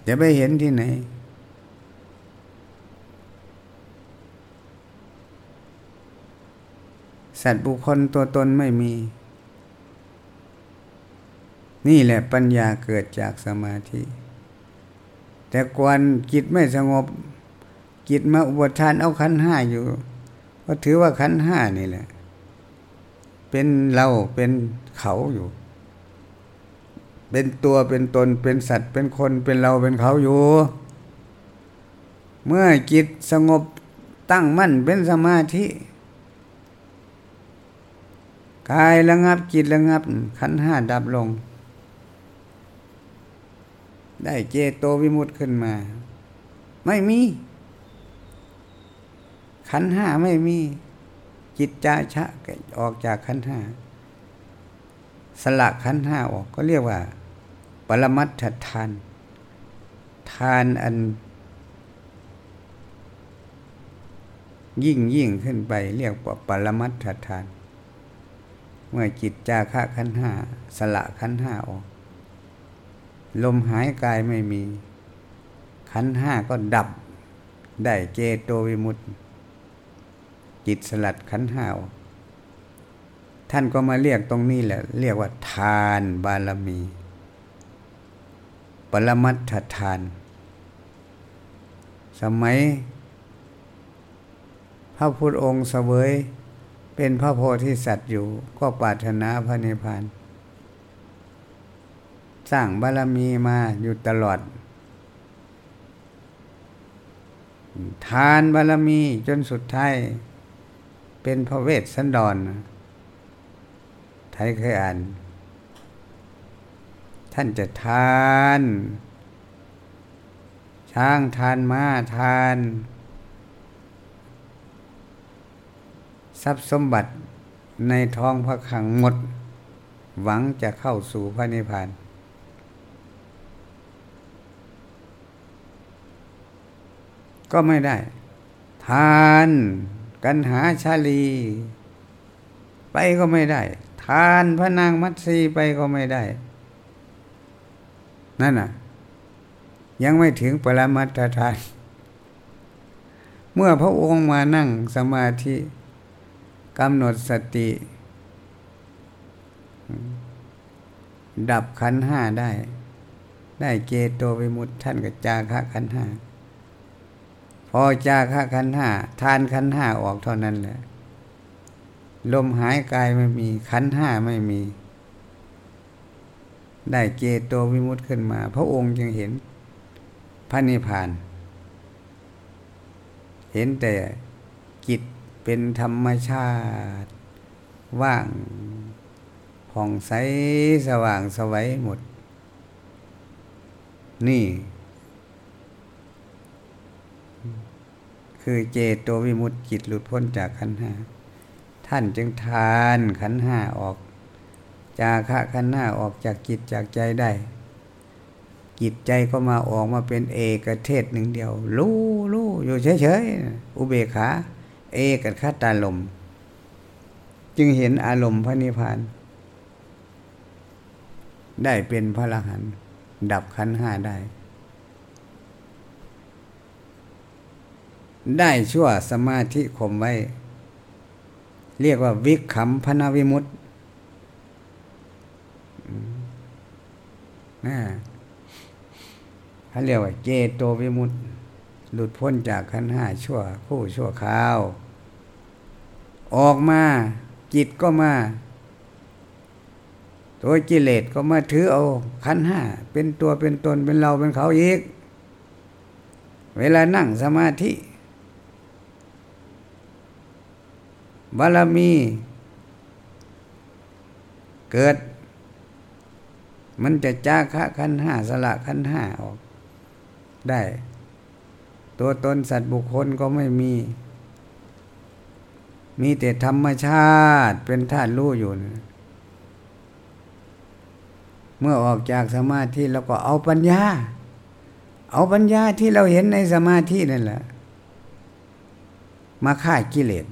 จะไปเห็นที่ไหน สัตว์บุคคลตัวตนไม่มี นี่แหละปัญญาเกิดจากสมาธิ แต่กวนจิตไม่สงบ จิตมาอุปทานเอาขันห้าอยู่ ก็ถือว่าขันห้านี่แหละ เป็นเราเป็นเขาอยู่ เป็นตัวเป็นตนเป็นสัตว์ เป็นคนเป็นเราเป็นเขาอยู่ เมื่อจิตสงบตั้งมั่นเป็นสมาธิกายระงับจิตระงับ ขันห้าดับลง ได้เจโตวิมุตขึ้นมา ไม่มี ขันห้าไม่มีจิตจาชะออกจากขันห้าสละขันห้าออกก็เรียกว่า ปรมัตถทาน ทานอัน ยิ่งยิ่งขึ้นไป เรียกว่าปรมัตถทาน เมื่อจิตจาคะขันห้าสละขันห้าออก ลมหายกายไม่มี ขันห้าก็ดับได้เจโตวิมุตติ จิตสลัดขันห้าออกท่านก็มาเรียกตรงนี้แหละ เรียกว่า ทานบารมี ปรมัตถทาน สมัย พระพุทธองค์เสวย เป็นพระโพธิสัตว์อยู่ ก็ปรารถนาพระนิพพาน สร้างบารมีมาอยู่ตลอด ทานบารมีจนสุดท้าย เป็นพระเวสสันดรไทยเคยอ่าน ท่านจะทาน ช้างทานม้าทาน ทรัพย์สมบัติในท้องพระขังหมด หวังจะเข้าสู่พระนิพพานก็ไม่ได้ ทาน กันหาชาลี ไปก็ไม่ได้ ทานพระนางมัตสีไปก็ไม่ได้ นั่นน่ะ ยังไม่ถึงปรมัตถทาน เมื่อพระองค์มานั่งสมาธิกำหนดสติ ดับขันห้าได้ ได้เจโตวิมุตท่านกับจาคะขันห้า พอจาคะขันห้าทานขันห้าออกเท่านั้นแหละลมหายกายไม่มีขันห้าไม่มี ได้เจโตวิมุตขึ้นมา พระองค์จึงเห็นพระนิพพาน เห็นแต่จิตเป็นธรรมชาติ ว่างผ่องใสสว่างสวัยหมด นี่ คือเจโตวิมุตติจิตหลุดพ้นจากขันห้าท่านจึงทานขันห้าออก จากขะขันห้าออกจากจิตจากใจได้ จิตใจก็มาออกมาเป็นเอกเทศหนึ่งเดียว รู้รู้อยู่เฉยๆอุเบกขาเอกัคตาลม จึงเห็นอารมณ์พระนิพพาน ได้เป็นพระรหันต์ดับขันห้าได้ ได้ชั่วสมาธิข่มไว้ เรียกว่าวิขำพนาวิมุตต์เขาเรียกว่าเจโตวิมุตต์หลุดพ้นจากขันห้าชั่วคู่ชั่วคราว ออกมาจิตก็มาตัวกิเลสก็มาถือเอาขันห้าเป็นตัวเป็นตนเป็นเราเป็นเขาอีก เวลานั่งสมาธิ บารมี เกิด มันจะจ้าคะขันห้าสละขันห้าออกได้ ตัวตนสัตว์บุคคลก็ไม่มี มีแต่ธรรมชาติเป็นธาตุรู้อยู่นะเมื่อออกจากสมาธิเราก็เอาปัญญา เอาปัญญาที่เราเห็นในสมาธินั่นแหละ มาฆ่ากิเลส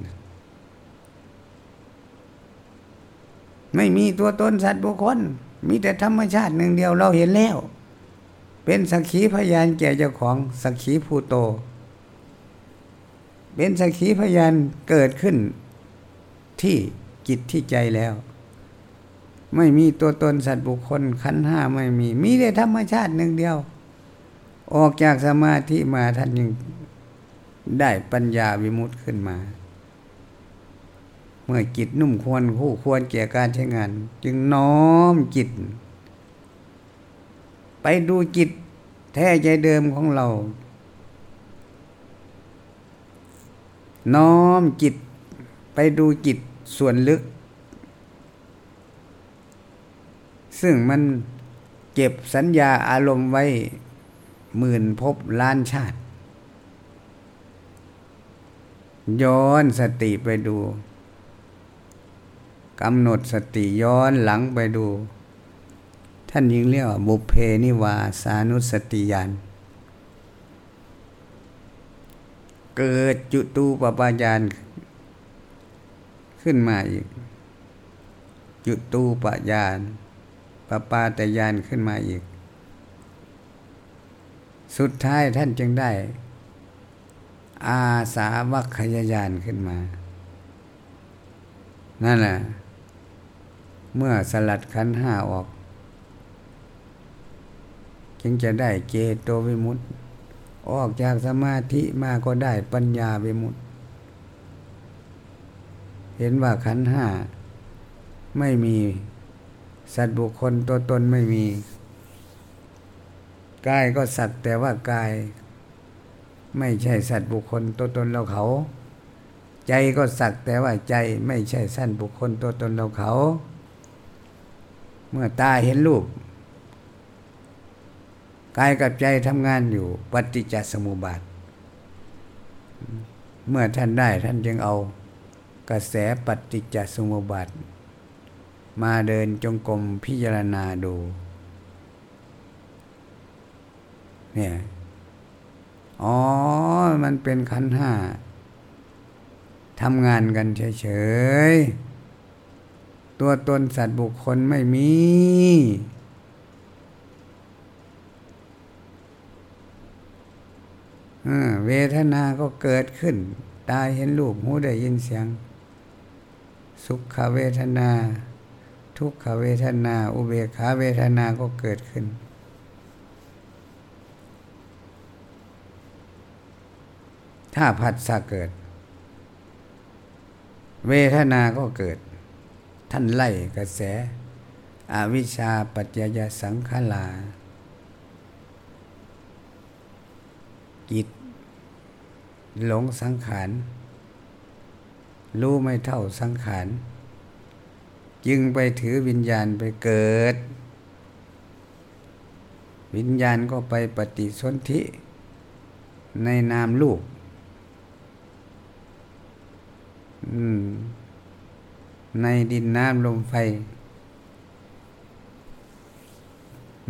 ไม่มีตัวตนสัตว์บุคคล มีแต่ธรรมชาติหนึ่งเดียวเราเห็นแล้ว เป็นสักขีพยานแก่เจ้าของสักขีภูโต เป็นสักขีพยานเกิดขึ้นที่จิตที่ใจแล้ว ไม่มีตัวตนสัตว์บุคคลขันห้าไม่มี มีแต่ธรรมชาติหนึ่งเดียว ออกจากสมาธิมาท่านยังได้ปัญญาวิมุตต์ขึ้นมา เมื่อจิตนุ่มควรคู่ควรแก่การใช้งาน จึงน้อมจิต ไปดูจิตแท้ใจเดิมของเรา น้อมจิต ไปดูจิตส่วนลึก ซึ่งมันเก็บสัญญาอารมณ์ไว้หมื่นพบล้านชาติ ย้อนสติไปดู กำหนดสติย้อนหลังไปดู ท่านยิงเรียกว่าบุเพนิวาสานุสติยานเกิดจุตูปปายานขึ้นมาอีก จุตูปยานปปาตยานขึ้นมาอีก สุดท้ายท่านจึงได้ อาสาวัคยายานขึ้นมา นั่นแหละ เมื่อสลัดขันห้าออก จึงจะได้เจโตวิมุตติออกจากสมาธิมาก็ได้ปัญญาวิมุตติเห็นว่าขันห้าไม่มีสัตว์บุคคลตัวตนไม่มีกายก็สัตว์แต่ว่ากาย ไม่ใช่สัตว์บุคคลตัวตนเราเขา ใจก็สักแต่ว่าใจไม่ใช่สั้นบุคคลตัวตนเราเขา เมื่อตาเห็นรูปกายกับใจทำงานอยู่ปฏิจจสมุปบาท เมื่อท่านได้ท่านจึงเอากระแสปฏิจจสมุปบาท มาเดินจงกรมพิจารณาดู เนี่ย อ๋อ มันเป็นขันห้าทำงานกันเฉยๆ ตัวตนสัตว์บุคคลไม่มี เวทนาก็เกิดขึ้น ตาเห็นรูปหูได้ยินเสียง สุขเวทนา ทุกขเวทนา อุเบกขาเวทนาก็เกิดขึ้นถ้าผัสสะเกิด เวทนาก็เกิด ท่านไล่กระแส อวิชชาปัจจยสังขาราจิต หลงสังขาร รู้ไม่เท่าสังขาร จึงไปถือวิญญาณไปเกิด วิญญาณก็ไปปฏิสนธิในนามลูก อืม ในดินน้ำลมไฟ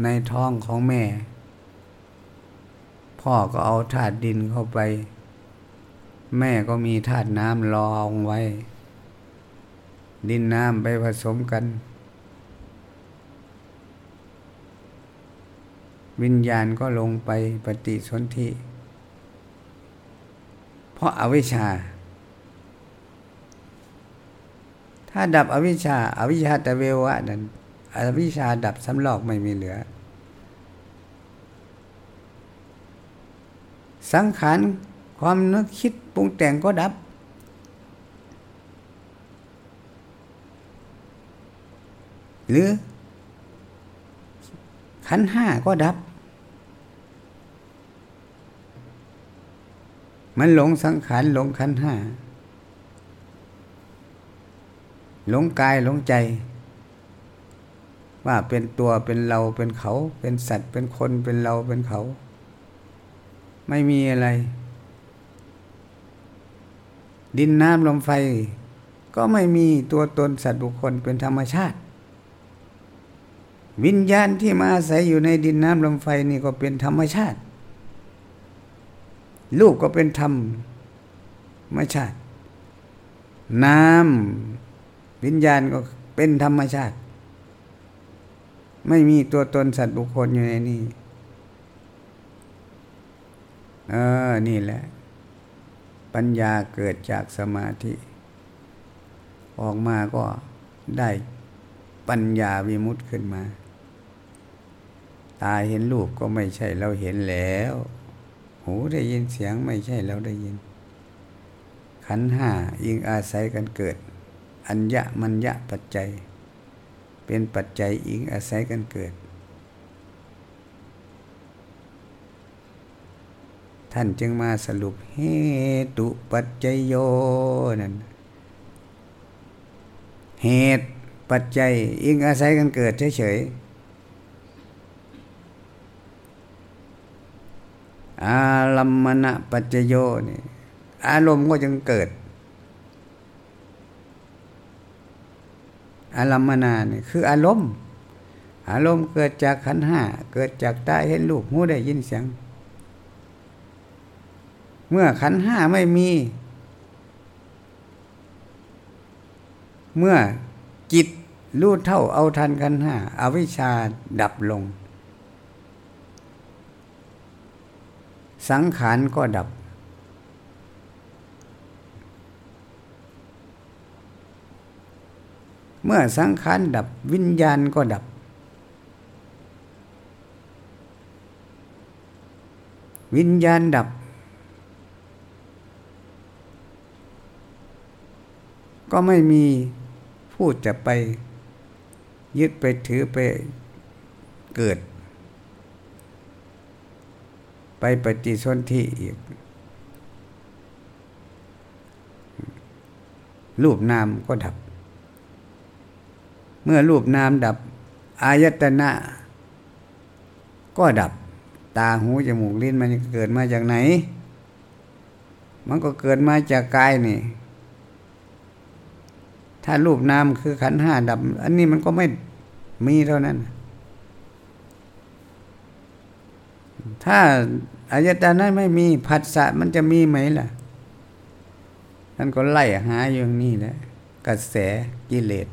ในท้องของแม่ พ่อก็เอาธาตุดินเข้าไป แม่ก็มีธาตุน้ำรองไว้ ดินน้ำไปผสมกัน วิญญาณก็ลงไปปฏิสนธิเพราะอาวิชชา ถ้าดับอวิชชาอาวิชชาตะเววะนั้นอวิชชาดับสำลอกไม่มีเหลือ สังขารความนึกคิดปรุงแต่งก็ดับ หรือ ขันห้าก็ดับ มันหลงสังขารหลงขันห้า หลงกายหลงใจ ว่าเป็นตัวเป็นเราเป็นเขา เป็นสัตว์เป็นคนเป็นเราเป็นเขา ไม่มีอะไร ดินน้ำลมไฟ ก็ไม่มีตัวตนสัตว์บุคคลเป็นธรรมชาติ วิญญาณที่มาอาศัยอยู่ในดินน้ำลมไฟนี่ก็เป็นธรรมชาติลูกก็เป็นธรรมไม่ชาติ น้ำ วิญญาณก็เป็นธรรมชาติ ไม่มีตัวตนสัตว์บุคคลอยู่ในนี้ เออ นี่แหละ ปัญญาเกิดจากสมาธิ ออกมาก็ได้ปัญญาวิมุตต์ขึ้นมา ตาเห็นรูปก็ไม่ใช่เราเห็นแล้ว หูได้ยินเสียงไม่ใช่เราได้ยิน ขันห้ายิงอาศัยกันเกิด อัญญมัญญะปัจจัย เป็นปัจจัยอิงอาศัยกันเกิด ท่านจึงมาสรุปเหตุปัจจัยโยนั่นเหตุปัจจัยอิงอาศัยกันเกิดเฉยๆอาลัมมณะปัจจโยนี่อารมณ์ก็จึงเกิด อารมณนานี่คืออารมณ์ อารมณ์เกิดจากขันห้าเกิดจากตาเห็นรูปหูได้ยินเสียง เมื่อขันห้าไม่มี เมื่อจิตรู้เท่าเอาทันขันห้าอาวิชชาดับลง สังขารก็ดับ เมื่อสังขารดับวิญญาณก็ดับ วิญญาณดับ ก็ไม่มีผู้จะไปยึดไปถือไปเกิด ไปปฏิสนธิอีก รูปนามก็ดับ เมื่อรูปนามดับอายตนะ ก็ดับตาหูจมูกลิ้นมันเกิดมาจากไหน มันก็เกิดมาจากกายนี่ ถ้ารูปนามคือขันห้าดับ อันนี้มันก็ไม่มีเท่านั้น ถ้าอายตนะไม่มีผัสสะมันจะมีไหมล่ะนั่นก็ไล่หาอยู่นี่แหละกระแสกิเลส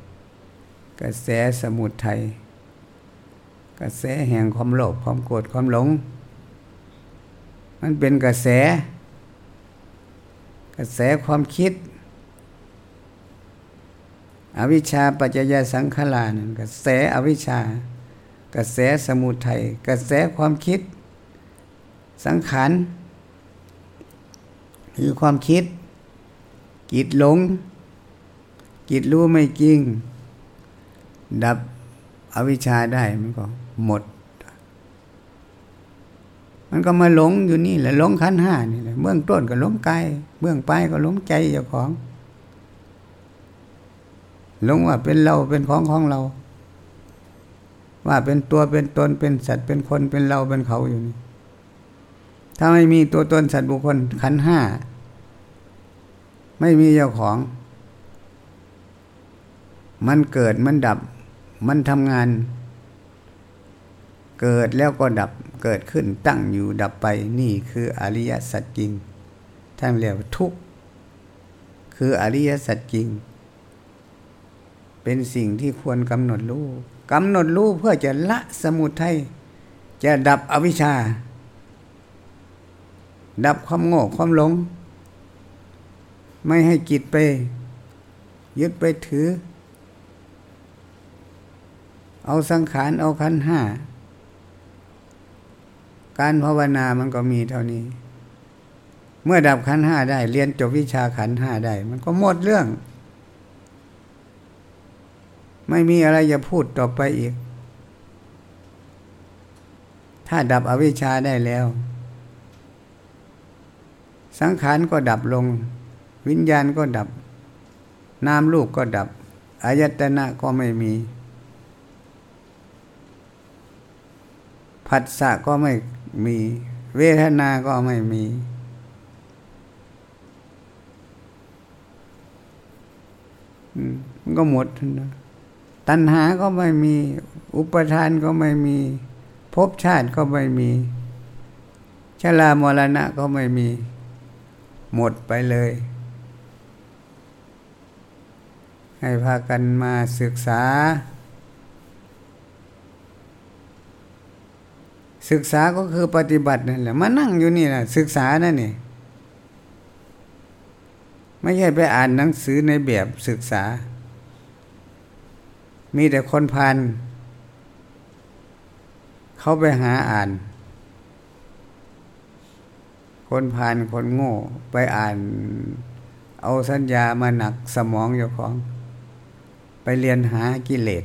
กระแสสมุทัยกระแสแห่งความโลภความโกรธความหลง มันเป็นกระแส กระแสความคิด อวิชชาปัจจยสังขารนั่นกระแสอวิชชา กระแสสมุทัยกระแสความคิด สังขารคือความคิด จิตหลง จิตรู้ไม่จริง ดับอวิชชาได้มันก็หมด มันก็มาหลงอยู่นี่แหละหลงขันห้านี่แหละเบื้องต้นก็หลงกายเบื้องปลายก็หลงใจเจ้าของหลงว่าเป็นเราเป็นของของเรา ว่าเป็นตัวเป็นตนเป็นสัตว์เป็นคนเป็นเราเป็นเขาอยู่นี่ถ้าไม่มีตัวตนสัตว์บุคคลขันห้าไม่มีเจ้าของ มันเกิดมันดับ มันทำงาน เกิดแล้วก็ดับเกิดขึ้นตั้งอยู่ดับไปนี่คืออริยสัจจริงท่านเรียกว่าทุกข์คืออริยสัจจริง เป็นสิ่งที่ควรกำหนดรู้กำหนดรู้เพื่อจะละสมุทัยจะดับอวิชชา ดับความโง่ความหลง ไม่ให้จิตไป ยึดไปถือ เอาสังขารเอาขันห้า การภาวนามันก็มีเท่านี้ เมื่อดับขันห้าได้ เรียนจบวิชาขันห้าได้ มันก็หมดเรื่อง ไม่มีอะไรจะพูดต่อไปอีก ถ้าดับอวิชชาได้แล้ว สังขารก็ดับลง วิญญาณก็ดับ นามลูกก็ดับอายตนะก็ไม่มี ผัสสะก็ไม่มี เวทนาก็ไม่มี มันก็หมดนะตัณหาก็ไม่มี อุปทานก็ไม่มีภพชาติก็ไม่มี ชรามรณะก็ไม่มี หมดไปเลย ให้พากันมาศึกษา ศึกษาก็คือปฏิบัตินั่นแหละมานั่งอยู่นี่แหละศึกษานั่นนี่ไม่ใช่ไปอ่านหนังสือในแบบศึกษา มีแต่คนพันเขาไปหาอ่าน คนพานคนโง่ไปอ่าน เอาสัญญามาหนักสมองอยู่ของ ไปเรียนหากิเลส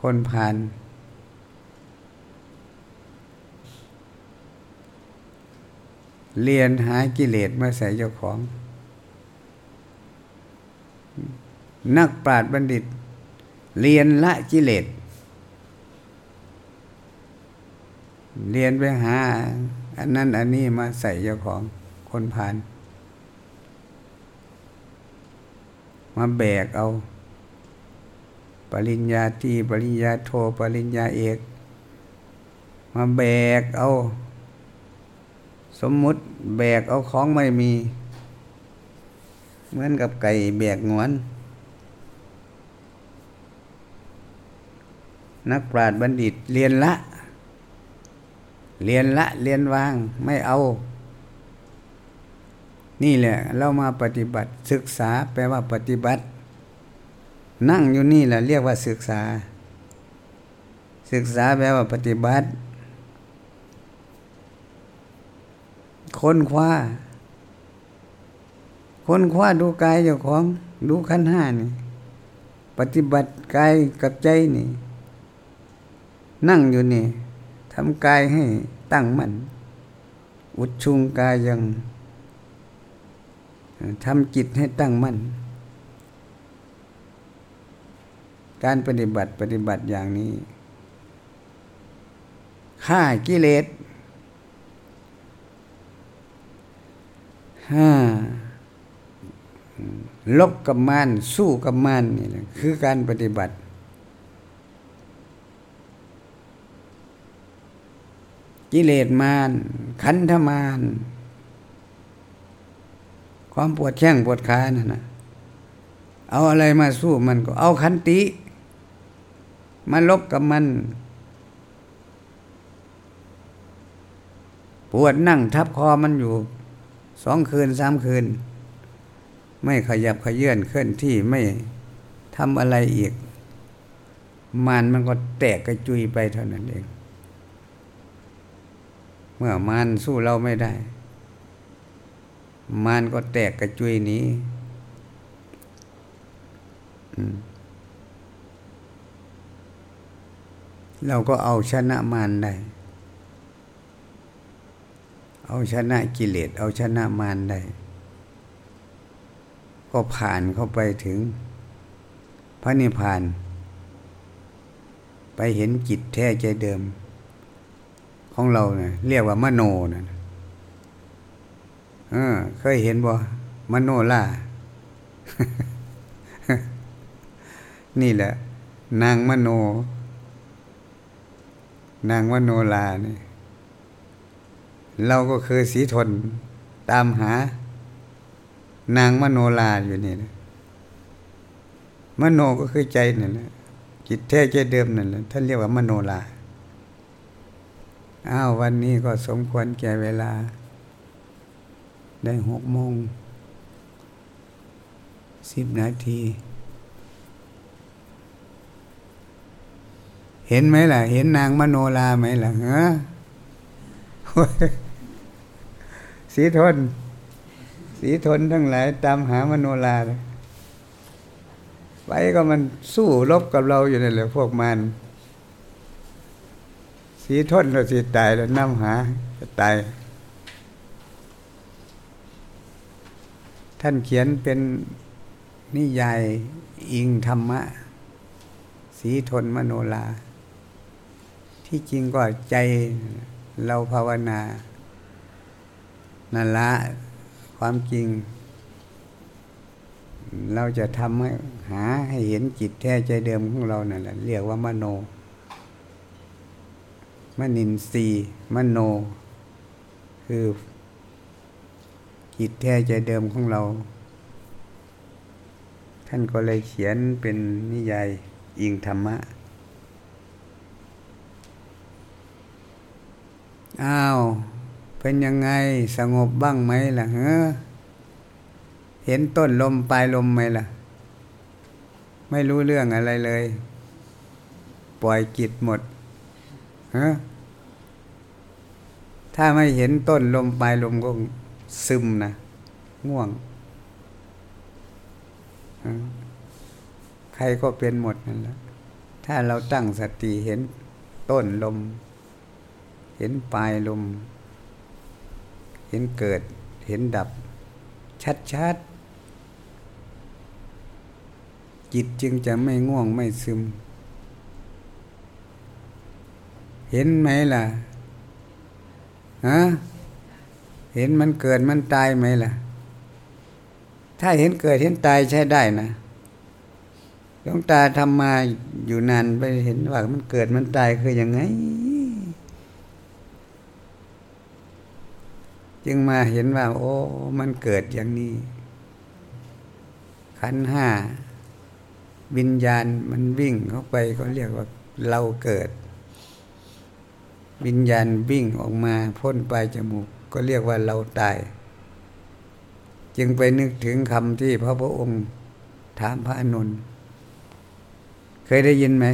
คนผ่าน เรียนหากิเลสมาใส่เจ้าของ นักปราชญ์บัณฑิต เรียนละกิเลส เรียนไปหา อันนั้นอันนี้มาใส่เจ้าของคนผ่าน มาแบกเอา ปริญญาตรีปริญญาโท ปริญญาเอก มาแบกเอา สมมุติแบกเอาของไม่มี เหมือนกับไก่แบกงวน นักปราชญ์บัณฑิตเรียนละ เรียนละเรียนวางไม่เอา นี่แหละ เรามาปฏิบัติศึกษาแปลว่าปฏิบัติ นั่งอยู่นี่แหละเรียกว่าศึกษา ศึกษาแปลว่าปฏิบัติ ค้นคว้า ค้นคว้าดูกายเจ้าของดูขันห้านี่ ปฏิบัติกายกับใจนี่ นั่งอยู่นี่ทำกายให้ตั้งมัน่นอุดชุงกายยังทำจิตให้ตั้งมัน่นการปฏิบัติปฏิบัติอย่างนี้ฆ่ากิเลส ห้าลบกับมานสู้กับมานนี่แหละคือการปฏิบัติ กิเลสมานขันธมานความปวดแข้งปวดขานั่นนะเอาอะไรมาสู้มันก็เอาขันติ มาลบกับมัน ปวดนั่งทับคอมันอยู่ สองคืนสามคืน ไม่ขยับขยื่นเคลื่อนที่ไม่ทำอะไรอีก มันมันก็แตกกระจุยไปเท่านั้นเอง เมื่อมารสู้เราไม่ได้มารก็แตกกระจุยนี้เราก็เอาชนะมารได้ เอาชนะกิเลสเอาชนะมารได้ ก็ผ่านเข้าไปถึง พระนิพพาน ไปเห็นจิตแท้ใจเดิม ของเราเนี่ยเรียกว่ามโนนะเออเคยเห็นบ่มโนล่า นี่แหละ นางมโน นางมโนลานี่ เราก็คือสีทนตามหา นางมโนลาอยู่นี่นะมโนก็คือใจนั่นแหละจิตแท้ใจเดิมนั่นแหละท่านเรียกว่ามโนลาอ้าววันนี้ก็สมควรแก่เวลา ได้หกโมงสิบนาที เห็นไหมล่ะ เห็นนางมโนลาไหมล่ะเฮ้อ สีทน สีทนทั้งหลายตามหามโนลาไปก็มันสู้รบกับเราอยู่นั่นแหละพวกมัน สีทนเราสิตายแล้วน้ำหาตายท่านเขียนเป็นนิยายอิงธรรมะ สีทนมโนลา ที่จริงก็ใจเราภาวนา นั่นละความจริง เราจะทำให้หาให้เห็นจิตแท้ใจเดิมของเรานั่นแหละเรียกว่ามโนมนินทรีมโน คือจิตแท้ใจเดิมของเรา ท่านก็เลยเขียนเป็นนิยายอิงธรรมะ อ้าว เป็นยังไงสงบบ้างไหมล่ะเฮ้เห็นต้นลมปลายลมไหมล่ะ ไม่รู้เรื่องอะไรเลย ปล่อยจิตหมดฮะถ้าไม่เห็นต้นลมปลายลมก็ซึมนะง่วง ใครก็เป็นหมดนั่นแหละถ้าเราตั้งสติเห็นต้นลม เห็นปลายลม เห็นเกิดเห็นดับ ชัดๆ จิตจึงจะไม่ง่วงไม่ซึม เห็นไหมล่ะฮะเห็นมันเกิดมันตายไหมล่ะ ถ้าเห็นเกิดเห็นตายใช้ได้นะหลวงตาทำมาอยู่นานไปเห็นว่ามันเกิดมันตายคืออยังไง จึงมาเห็นว่า โอ้ มันเกิดอย่างนี้ ขันห้าวิญญาณมันวิ่งเข้าไปเขาเรียกว่าเราเกิด วิญญาณวิ่งออกมาพ่นปลายจมูก ก็เรียกว่าเราตาย จึงไปนึกถึงคำที่พระพุทธองค์ถามพระอนุนเคยได้ยินไหม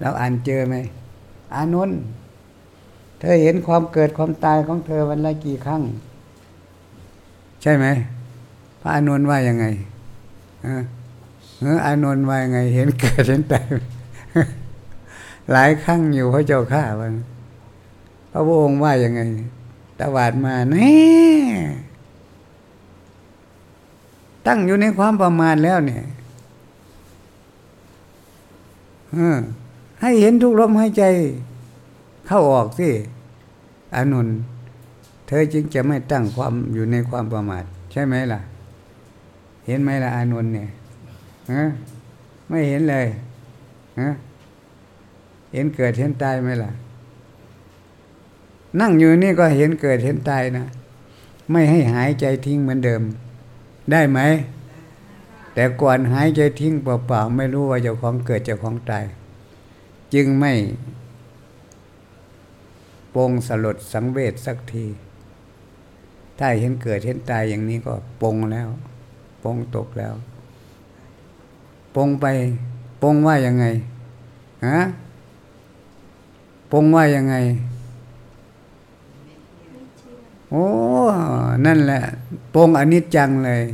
เราอ่านเจอไหมอานนท์ เธอเห็นความเกิดความตายของเธอวันละกี่ครั้ง ใช่ไหม พระอานนว่ายังไงเอออานนท์ว่ายังไง เห็นเกิดเห็นตายหลายครั้งอยู่พระเจ้าข้าวันพระพุทธองค์ว่ายังไงตวาดมาแน่ตั้งอยู่ในความประมาทแล้วเนี่ยให้เห็นทุกลมหายใจ เข้าออกสิอานนท์เธอจึงจะไม่ตั้งความอยู่ในความประมาท ใช่ไหมล่ะ เห็นไหมล่ะอานนท์เนี่ยฮะไม่เห็นเลยฮะเห็นเกิดเห็นตายไหมล่ะ นั่งอยู่นี่ก็เห็นเกิดเห็นตายนะไม่ให้หายใจทิ้งเหมือนเดิม ได้ไหมแต่ก่อนหายใจทิ้งเปล่าๆไม่รู้ว่าเจ้าของเกิดเจ้าของตาย จึงไม่ ปงสลดสังเวชสักที ถ้าเห็นเกิดเห็นตายอย่างนี้ก็ปงแล้ว ปงตกแล้ว ปงไป ปงว่ายังไงฮะปงว่ายังไง โอ้ นั่นแหละ ปงอนิจจังเลย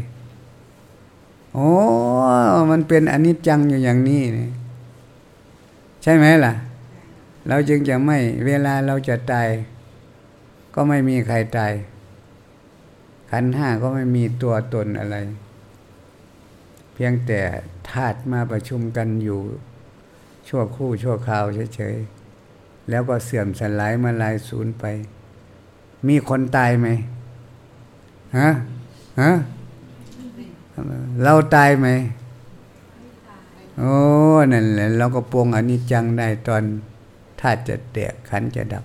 โอ้ มันเป็นอนิจจังอยู่อย่างนี้นใช่ไหมล่ะ เราจึงจะไม่เวลาเราจะตาย ก็ไม่มีใครตาย ขันห้าก็ไม่มีตัวตนอะไร เพียงแต่ธาตุมาประชุมกันอยู่ชั่วคู่ชั่วคราวเฉยๆ แล้วก็เสื่อมสลายมาลายสูญไป มีคนตายไหมฮะฮะเราตายไหม โอ้ นั่นแหละ เราก็ปวงอนิจจังได้ตอน ธาตุจะแตกขันจะดับ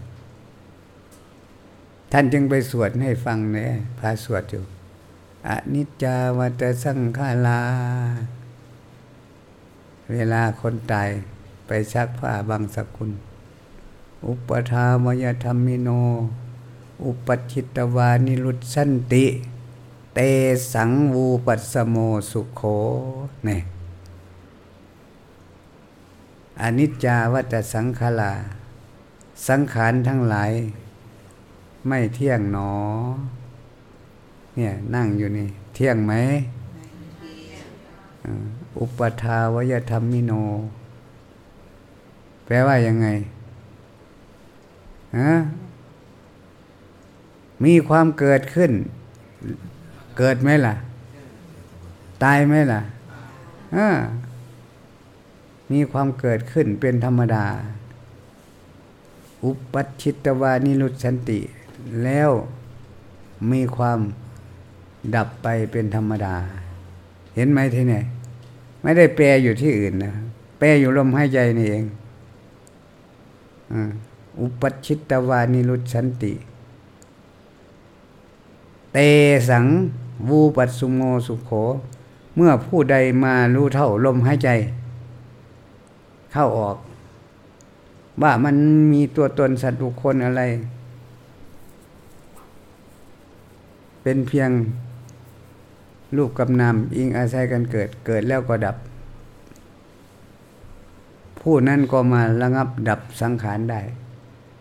ท่านจึงไปสวดให้ฟังเนี่ยพาสวดอยู่อนิจจาวัตสังขาราเวลาคนตายไปชักผ้าบางสกุล อุปทามยธรรมิโน อุปชิตวานิรุตสันติ เตสังวูปัสโมสุขโขเนี่ย อนิจจาวัตสังขาราสังขารทั้งหลาย ไม่เที่ยงหนอ เนี่ยนั่งอยู่นี่ เที่ยงไหม อุปทาวยธรรมมิโน แปลว่ายังไงฮะมีความเกิดขึ้น เกิดไหมล่ะ ตายไหมล่ะอ่า มีความเกิดขึ้นเป็นธรรมดา อุปัชิตวานิรุสันติ แล้วมีความดับไปเป็นธรรมดา เห็นไหมทีไหนไม่ได้แปลอยู่ที่อื่นนะแปลอยู่ลมหายใจนี่เองอุปัชิตวานิรุสันติ เตสังวูปัสสุโมสุขโข เมื่อผู้ใดมารู้เท่าลมหายใจ เข้าออก ว่ามันมีตัวตนสัตว์บุคคลอะไร เป็นเพียงรูปกับนามอิงอาศัยกันเกิดเกิดแล้วก็ดับ ผู้นั้นก็มาระงับดับสังขารได้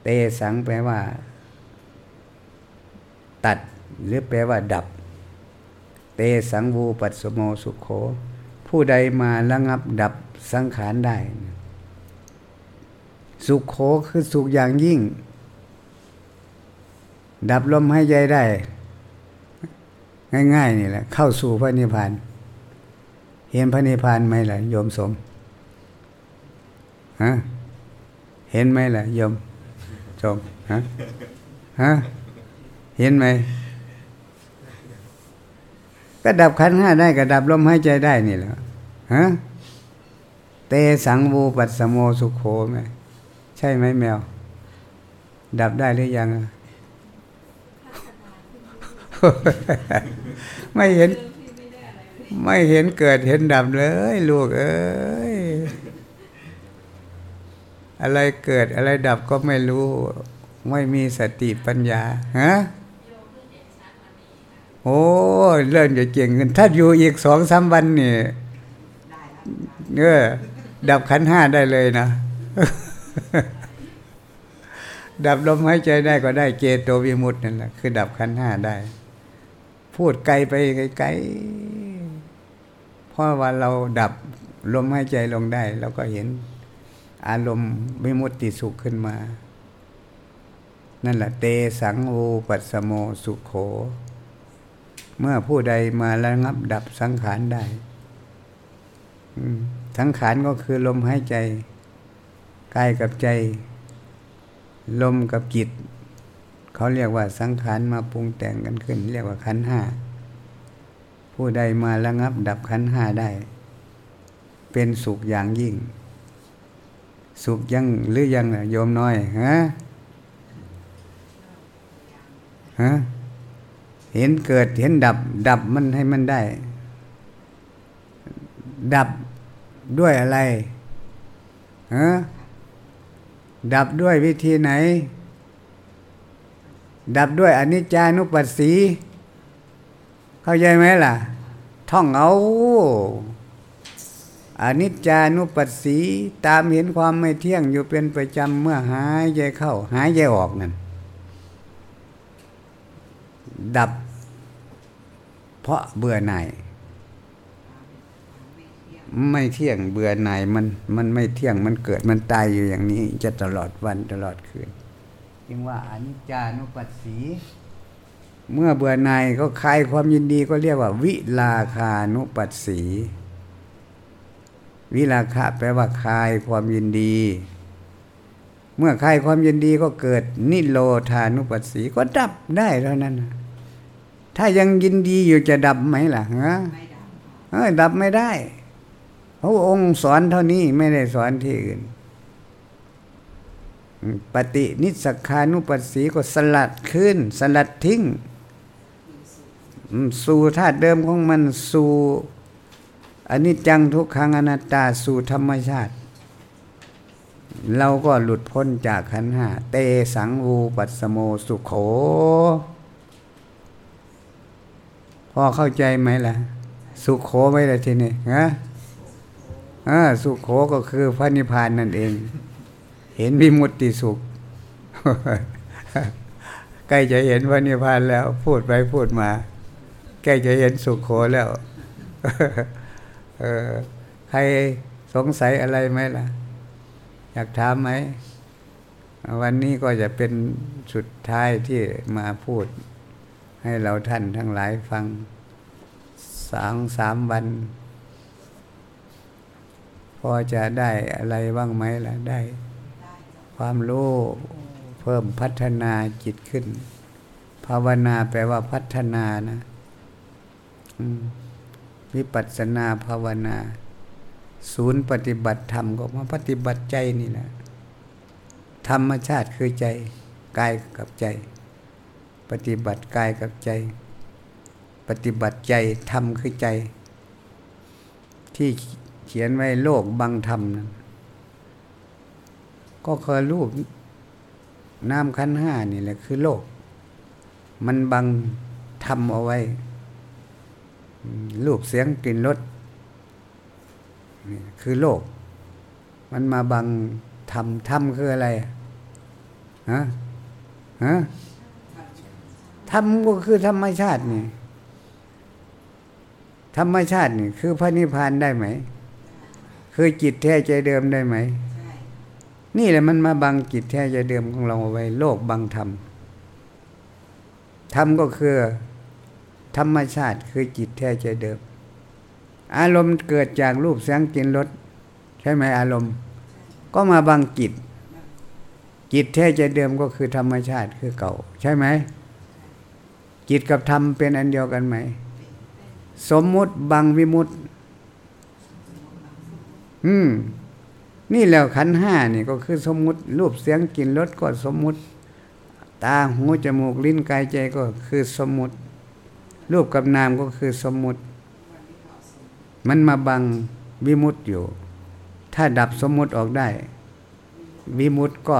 เตสังแปลว่า ตัดหรือแปลว่าดับ เตสังวูปัสโมสุขโขผผู้ใดมาระงับดับสังขารได้ สุขโขคือสุขอย่างยิ่ง ดับลมให้ใจได้ ง่าย ๆ นี่แหละ เข้าสู่พระนิพพาน เห็นพระนิพพานไหมล่ะโยมสมฮะเห็นไหมล่ะโยมสมฮะฮะเห็นไหมก็ดับขันห้าได้ก็ดับลมหายใจได้นี่แหละฮะเตสังวูปัสสโมสุขโขไหม ช่ไหมแมว ดับได้หรือยัง ไม่เห็น ไม่เห็นเกิดเห็นดับเลย ลูกเอ้ย อะไรเกิดอะไรดับก็ไม่รู้ ไม่มีสติปัญญาฮะโอ้เริ่มจะเก่งขึ้นถ้าอยู่อีกสองสามวันนี่เออดับขันห้าได้เลยนะ ดับลมหายใจได้ก็ได้เจโตวิมุตนั่นแหละคือ ดับขันห้าได้ พูดไกลไปไกลๆเพราะว่าเราดับลมหายใจลงได้เราก็เห็นอารมณ์วิมุตติสุขขึ้นมา นั่นแหละเตสังโอปัสสโมสุขโข เมื่อผู้ใดมาระงับดับสังขารได้สังขารก็คือลมหายใจ กายกับใจ ลมกับจิต เขาเรียกว่าสังขารมาปรุงแต่งกันขึ้น เรียกว่าขันห้าผู้ใดมาระงับดับขันห้าได้ เป็นสุขอย่างยิ่ง สุขยังหรือยังโยมน้อยฮะฮะเห็นเกิดเห็นดับ ดับมันให้มันได้ ดับด้วยอะไรฮะ ดับด้วยวิธีไหน ดับด้วยอนิจจานุปัสสี เข้าใจไหมล่ะ ท่องเอาอนิจจานุปัสสีตามเห็นความไม่เที่ยงอยู่เป็นประจำเมื่อหายใจเข้า หายใจออกนั่นดับ เพราะเบื่อหน่าย ไม่เที่ยงเบื่อหน่ายมันมันไม่เที่ยงมันเกิดมันตายอยู่อย่างนี้ จะตลอดวันตลอดคืนจึงว่าอนิจจานุปัสสี เมื่อเบื่อหน่ายก็คลายความยินดีก็เรียกว่า วิลาคานุปัสสี วิลาคะแปลว่าคลายความยินดี เมื่อคลายความยินดีก็เกิดนิโรธานุปัสสีก็ดับได้เท่านั้นถ้ายังยินดีอยู่จะดับไหมล่ะฮะเออดับไม่ได้ พระองค์สอนเท่านี้ไม่ได้สอนที่อื่น ปฏินิสคานุปัสสีก็สลัดขึ้น สลัดทิ้ง สู่ธาตุเดิมของมันสู่อันนี้จังทุกขังอนัตตาสู่ธรรมชาติ เราก็หลุดพ้นจากขันหาเตสังวูปัสโมสุขโข พอเข้าใจไหมล่ะ สุขโขไหมล่ะทีนี้ฮะ สุขโขก็คือพระนิพพานนั่นเอง เห็นวิมุตติสุขใกล้จะเห็นพระนิพพานแล้ว พูดไปพูดมา ใกล้จะเห็นสุขโขแล้วใครสงสัยอะไรไหมล่ะ อยากถามไหม วันนี้ก็จะเป็นสุดท้ายที่มาพูด ให้เราท่านทั้งหลายฟังสองสามวัน พอจะได้อะไรบ้างไหมล่ะได้ ความรู้เพิ่มพัฒนาจิตขึ้น ภาวนาแปลว่าพัฒนานะวิปัสสนาภาวนา ศูนย์ปฏิบัติธรรมก็มาปฏิบัติใจนี่แหละธรรมชาติคือใจกายกับใจ ปฏิบัติกายกับใจ ปฏิบัติใจธรรมคือใจ ที่ ขียนไว้โลกบังธรรมนะก็คือรูปน้ำขั้นห้านี่แหละคือโลก มันบังธรรมเอาไว้ รูปเสียงกลิ่นรสนี่คือโลก มันมาบังธรรมธรรมคืออะไรฮะฮะธรรมก็คือธรรมชาตินี่ ธรรมชาตินี่ คือพระนิพพานได้ไหม คือจิตแท้ใจเดิมได้ไหม นี่แหละมันมาบังจิตแท้ใจเดิมของเราเอาไว้ โลกบังธรรมธรรมก็คือ ธรรมชาติคือจิตแท้ใจเดิม อารมณ์เกิดจากรูปเสียงกลิ่นรสใช่ไหมอารมณ์ ก็มาบังจิต จิตแท้ใจเดิมก็คือธรรมชาติคือเก่า ใช่ไหมจิตกับธรรมเป็นอันเดียวกันไหม สมมุติบังวิมุตติ อืม นี่แล้วขันห้านี่ก็คือสมมุติ รูปเสียงกลิ่นรสก็สมมุติ ตาหูจมูกลิ้นกายใจก็คือสมมุติ รูปกับนามก็คือสมมุติ มันมาบังวิมุตติอยู่ ถ้าดับสมมุติออกได้ วิมุตติก็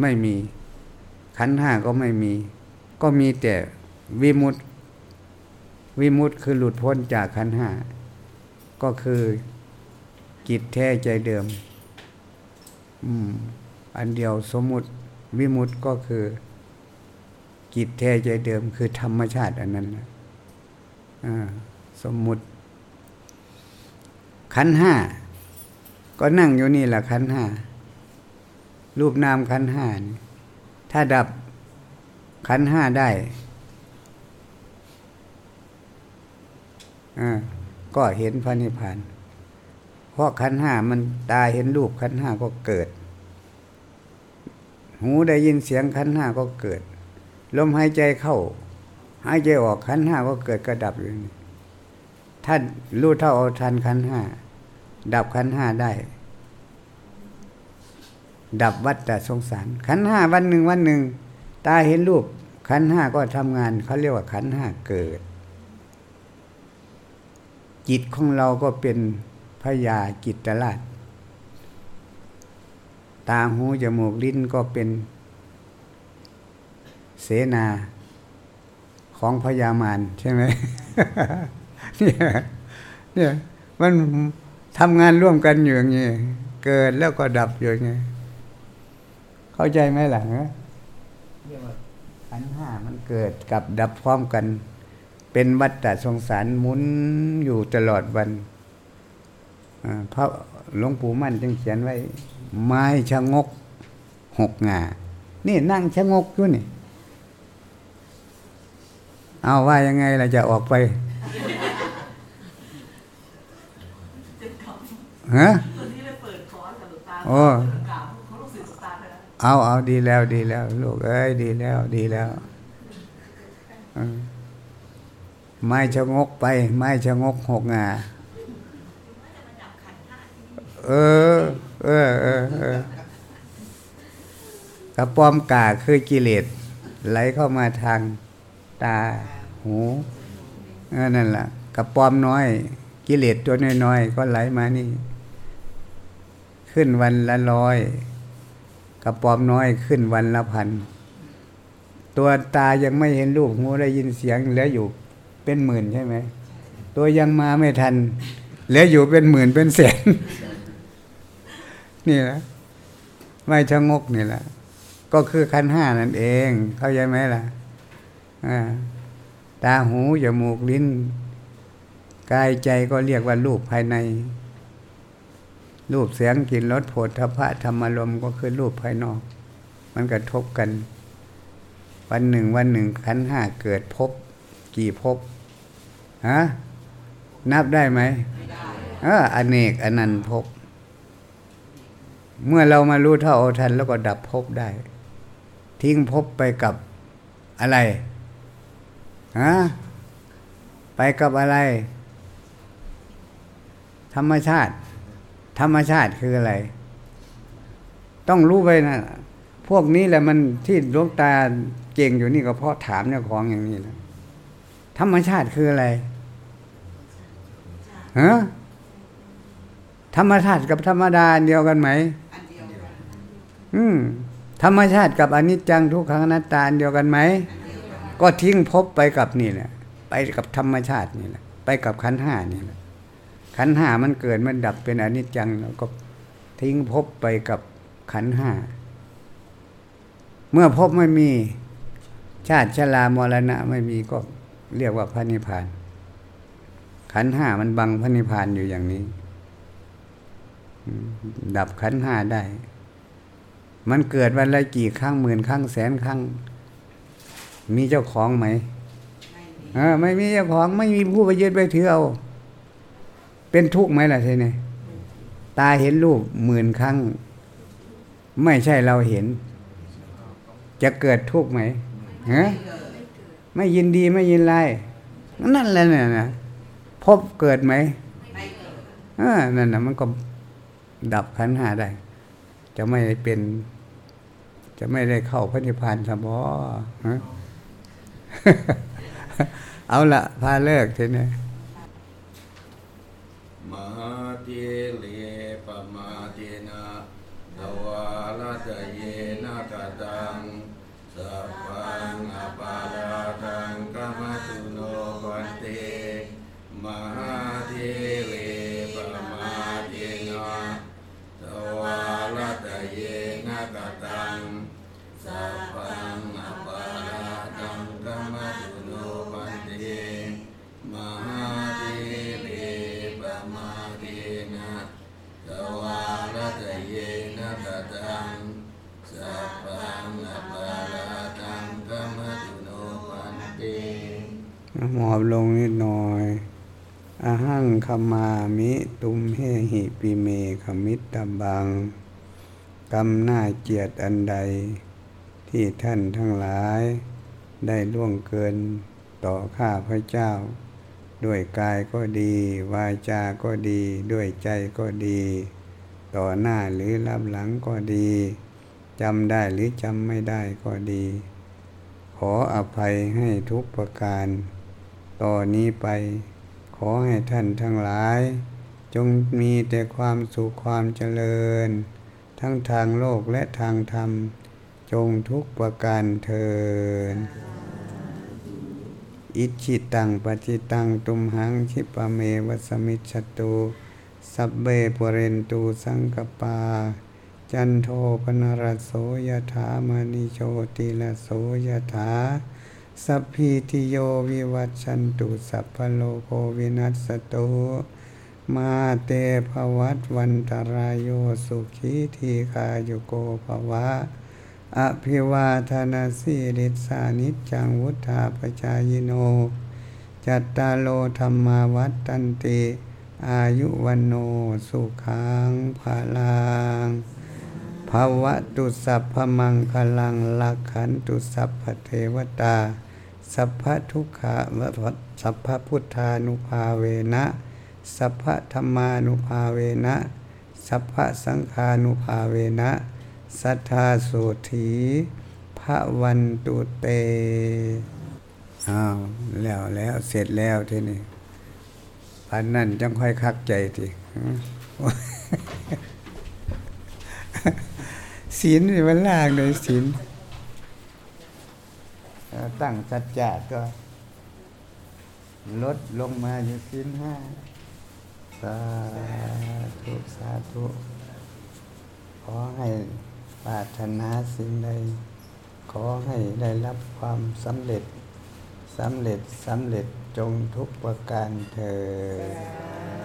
ไม่มี ขันห้าก็ไม่มี ก็มีแต่วิมุตติวิมุตติคือหลุดพ้นจากขันห้า ก็คือจิตแท้ใจเดิม อืม อันเดียวสมมุติวิมุตติก็คือ จิตแท้ใจเดิม คือธรรมชาติอันนั้นนะสมมุติ ขันห้าก็นั่งอยู่นี่แหละขันห้ารูปนามขันห้าถ้าดับขันห้าได้อ่า ก็เห็นพระนิพพาน เพราะขันห้ามันตาเห็นรูปขันห้าก็เกิด หูได้ยินเสียงขันห้าก็เกิด ลมหายใจเข้า หายใจออกขันห้าก็เกิดกระดับอยู่นี่ท่านรู้เท่าเอาทันขันห้าดับขันห้าได้ ดับวัฏสงสาร ขันห้าวันหนึ่งวันหนึ่งตาเห็นรูปขันห้าก็ทำงานเขาเรียกว่าขันห้าเกิด จิตของเราก็เป็นพยาจิตตลาดตาหูจมูกลิ้นก็เป็นเสนาของพญามารใช่ไหมเนี่ยเนี่ยมันทำงานร่วมกันอยู่อย่างนี้เกิดแล้วก็ดับอยู่อย่างนี้เข้าใจไหมหลังเรียกว่าขันห้ามันเกิดกับดับพร้อมกัน เป็นวัฏฏะสงสารหมุนอยู่ตลอดวันพระหลวงปู่มั่นจึงเขียนไว้ ไม้ชะงกหกงา นี่นั่งชะงกอยู่นี่ เอาว่ายังไงเราจะออกไปฮะโอ้เอาเอาดีแล้วดีแล้ว ลูกเอ้ยดีแล้วดีแล้ว ไม้ชะงกไป ไม้ชะงกหกงาเออ เออเออเออกระป้อมกาคือกิเลสไหลเข้ามาทางตาหูนั่นแหละกระป้อมน้อย กิเลสตัวน้อยๆก็ไหลมานี่ ขึ้นวันละร้อยกระปอมน้อยขึ้นวันละพันตัวตายังไม่เห็นรูปหูได้ยินเสียงเหลืออยู่ เป็นหมื่นใช่ไหมตัวยังมาไม่ทันเหลืออยู่เป็นหมื่นเป็นแสนนี่แหละไม่ชะงกนี่แหละ ก็คือขั้นห้านั่นเอง เข้าใจไหมล่ะตาหูจมูกลิ้น กายใจก็เรียกว่ารูปภายใน รูปเสียงกลิ่นรสโผฏฐพะธรรมารมก็คือรูปภายนอก มันกระทบกัน วันหนึ่งวันหนึ่งขันห้าเกิดพบ กี่พบ ฮะนับได้ไหมเอออเนกอนันต์พบเมื่อเรามารู้เท่าเอาทันแล้วก็ดับพบได้ ทิ้งพบไปกับอะไรฮะไปกับอะไร ธรรมชาติ ธรรมชาติคืออะไร ต้องรู้ไปนะพวกนี้แหละมันที่ดวงตาเก่งอยู่นี่ก็เพราะถามเนี่ยของอย่างนี้นะธรรมชาติคืออะไร ฮะธรรมชาติกับธรรมดาเดียวกันไหมอืมธรรมชาติกับอนิจจังทุกขังอนัตตาเดียวกันไหมก็ทิ้งพบไปกับนี่แหละไปกับธรรมชาตินี่แหละไปกับขันห้านี่แหละขันห้ามันเกิดมันดับเป็นอนิจจังแล้วก็ทิ้งพบไปกับขันห้าเมื่อพบไม่มีชาติชรามรณะไม่มีก็เรียกว่าพระนิพพาน ขันธ์ห้ามันบังพระนิพพานอยู่อย่างนี้อืมดับขันธ์ห้าได้ มันเกิดวันละกี่ครั้งหมื่นครั้งแสนครั้ง มีเจ้าของไหมเออไม่มีเจ้าของไม่มีผู้ไปยึดไปถือเอา เป็นทุกข์ไหมล่ะทีนี้ตาเห็นรูปหมื่นครั้ง ไม่ใช่เราเห็น จะเกิดทุกข์ไหมฮะไม่ยินดีไม่ยินไล่นั่นแหละเนี่ยนะ พบเกิดไหมเออนั่นนะมันก็ดับขันธ์หาได้ จะไม่ได้เป็น จะไม่ได้เข้าพระนิพพานสบอฮะเอาละพาเลิกทีนี้มหาเทเล หังคมามิตุมเฮหิปิเมขมิตตบัง กรรมหน้าเกียรติอันใด ที่ท่านทั้งหลาย ได้ล่วงเกินต่อข้าพระเจ้า ด้วยกายก็ดี วาจาก็ดี ด้วยใจก็ดี ต่อหน้าหรือรับหลังก็ดีจำได้หรือจำไม่ได้ก็ดี ขออภัยให้ทุกประการ ต่อนนี้ไป ขอให้ท่านทั้งหลาย จงมีแต่ความสุขความเจริญ ทั้งทางโลกและทางธรรม จงทุกประการเทินอิชิตังปฏิตังตุมหังคิปะเมวัสมิจฉตุสัพเบปุเรนตูสังกปา จันโทปนรโสยถามณิโชติละโสยถา สัพพิติโยวิวัตชันตุสัพพโลโควินัสตุมาเตภวัตวันตรายโยสุขีทีคายุโกภวะ อภิวาทนาสีริสานิจจังวุธาปจายโน จัตตาโลธรรมาวัตตันติ อายุวันโนสุขังภาลังภาวะตุสัพพมังคลังลักขันตุสัพพเทวตา สัพพะทุกขะสัพพะพุทธานุภาเวนะ สัพพะธรรมานุภาเวนะ สัพพะสังฆานุภาเวนะ สัทธาโสถีพระวันตุเต อ้าวแล้วแล้วเสร็จแล้วทีนี้พันนั่นจังค่อยคักใจทีศีลมันลากเลยศีล ตั้งสัจจะก็ลดลงมาอยู่ศีลห้าสาธุสาธุ ขอให้ปรารถนาสิ่งใด ขอให้ได้รับความสำเร็จสำเร็จสำเร็จจงทุกประการเถิด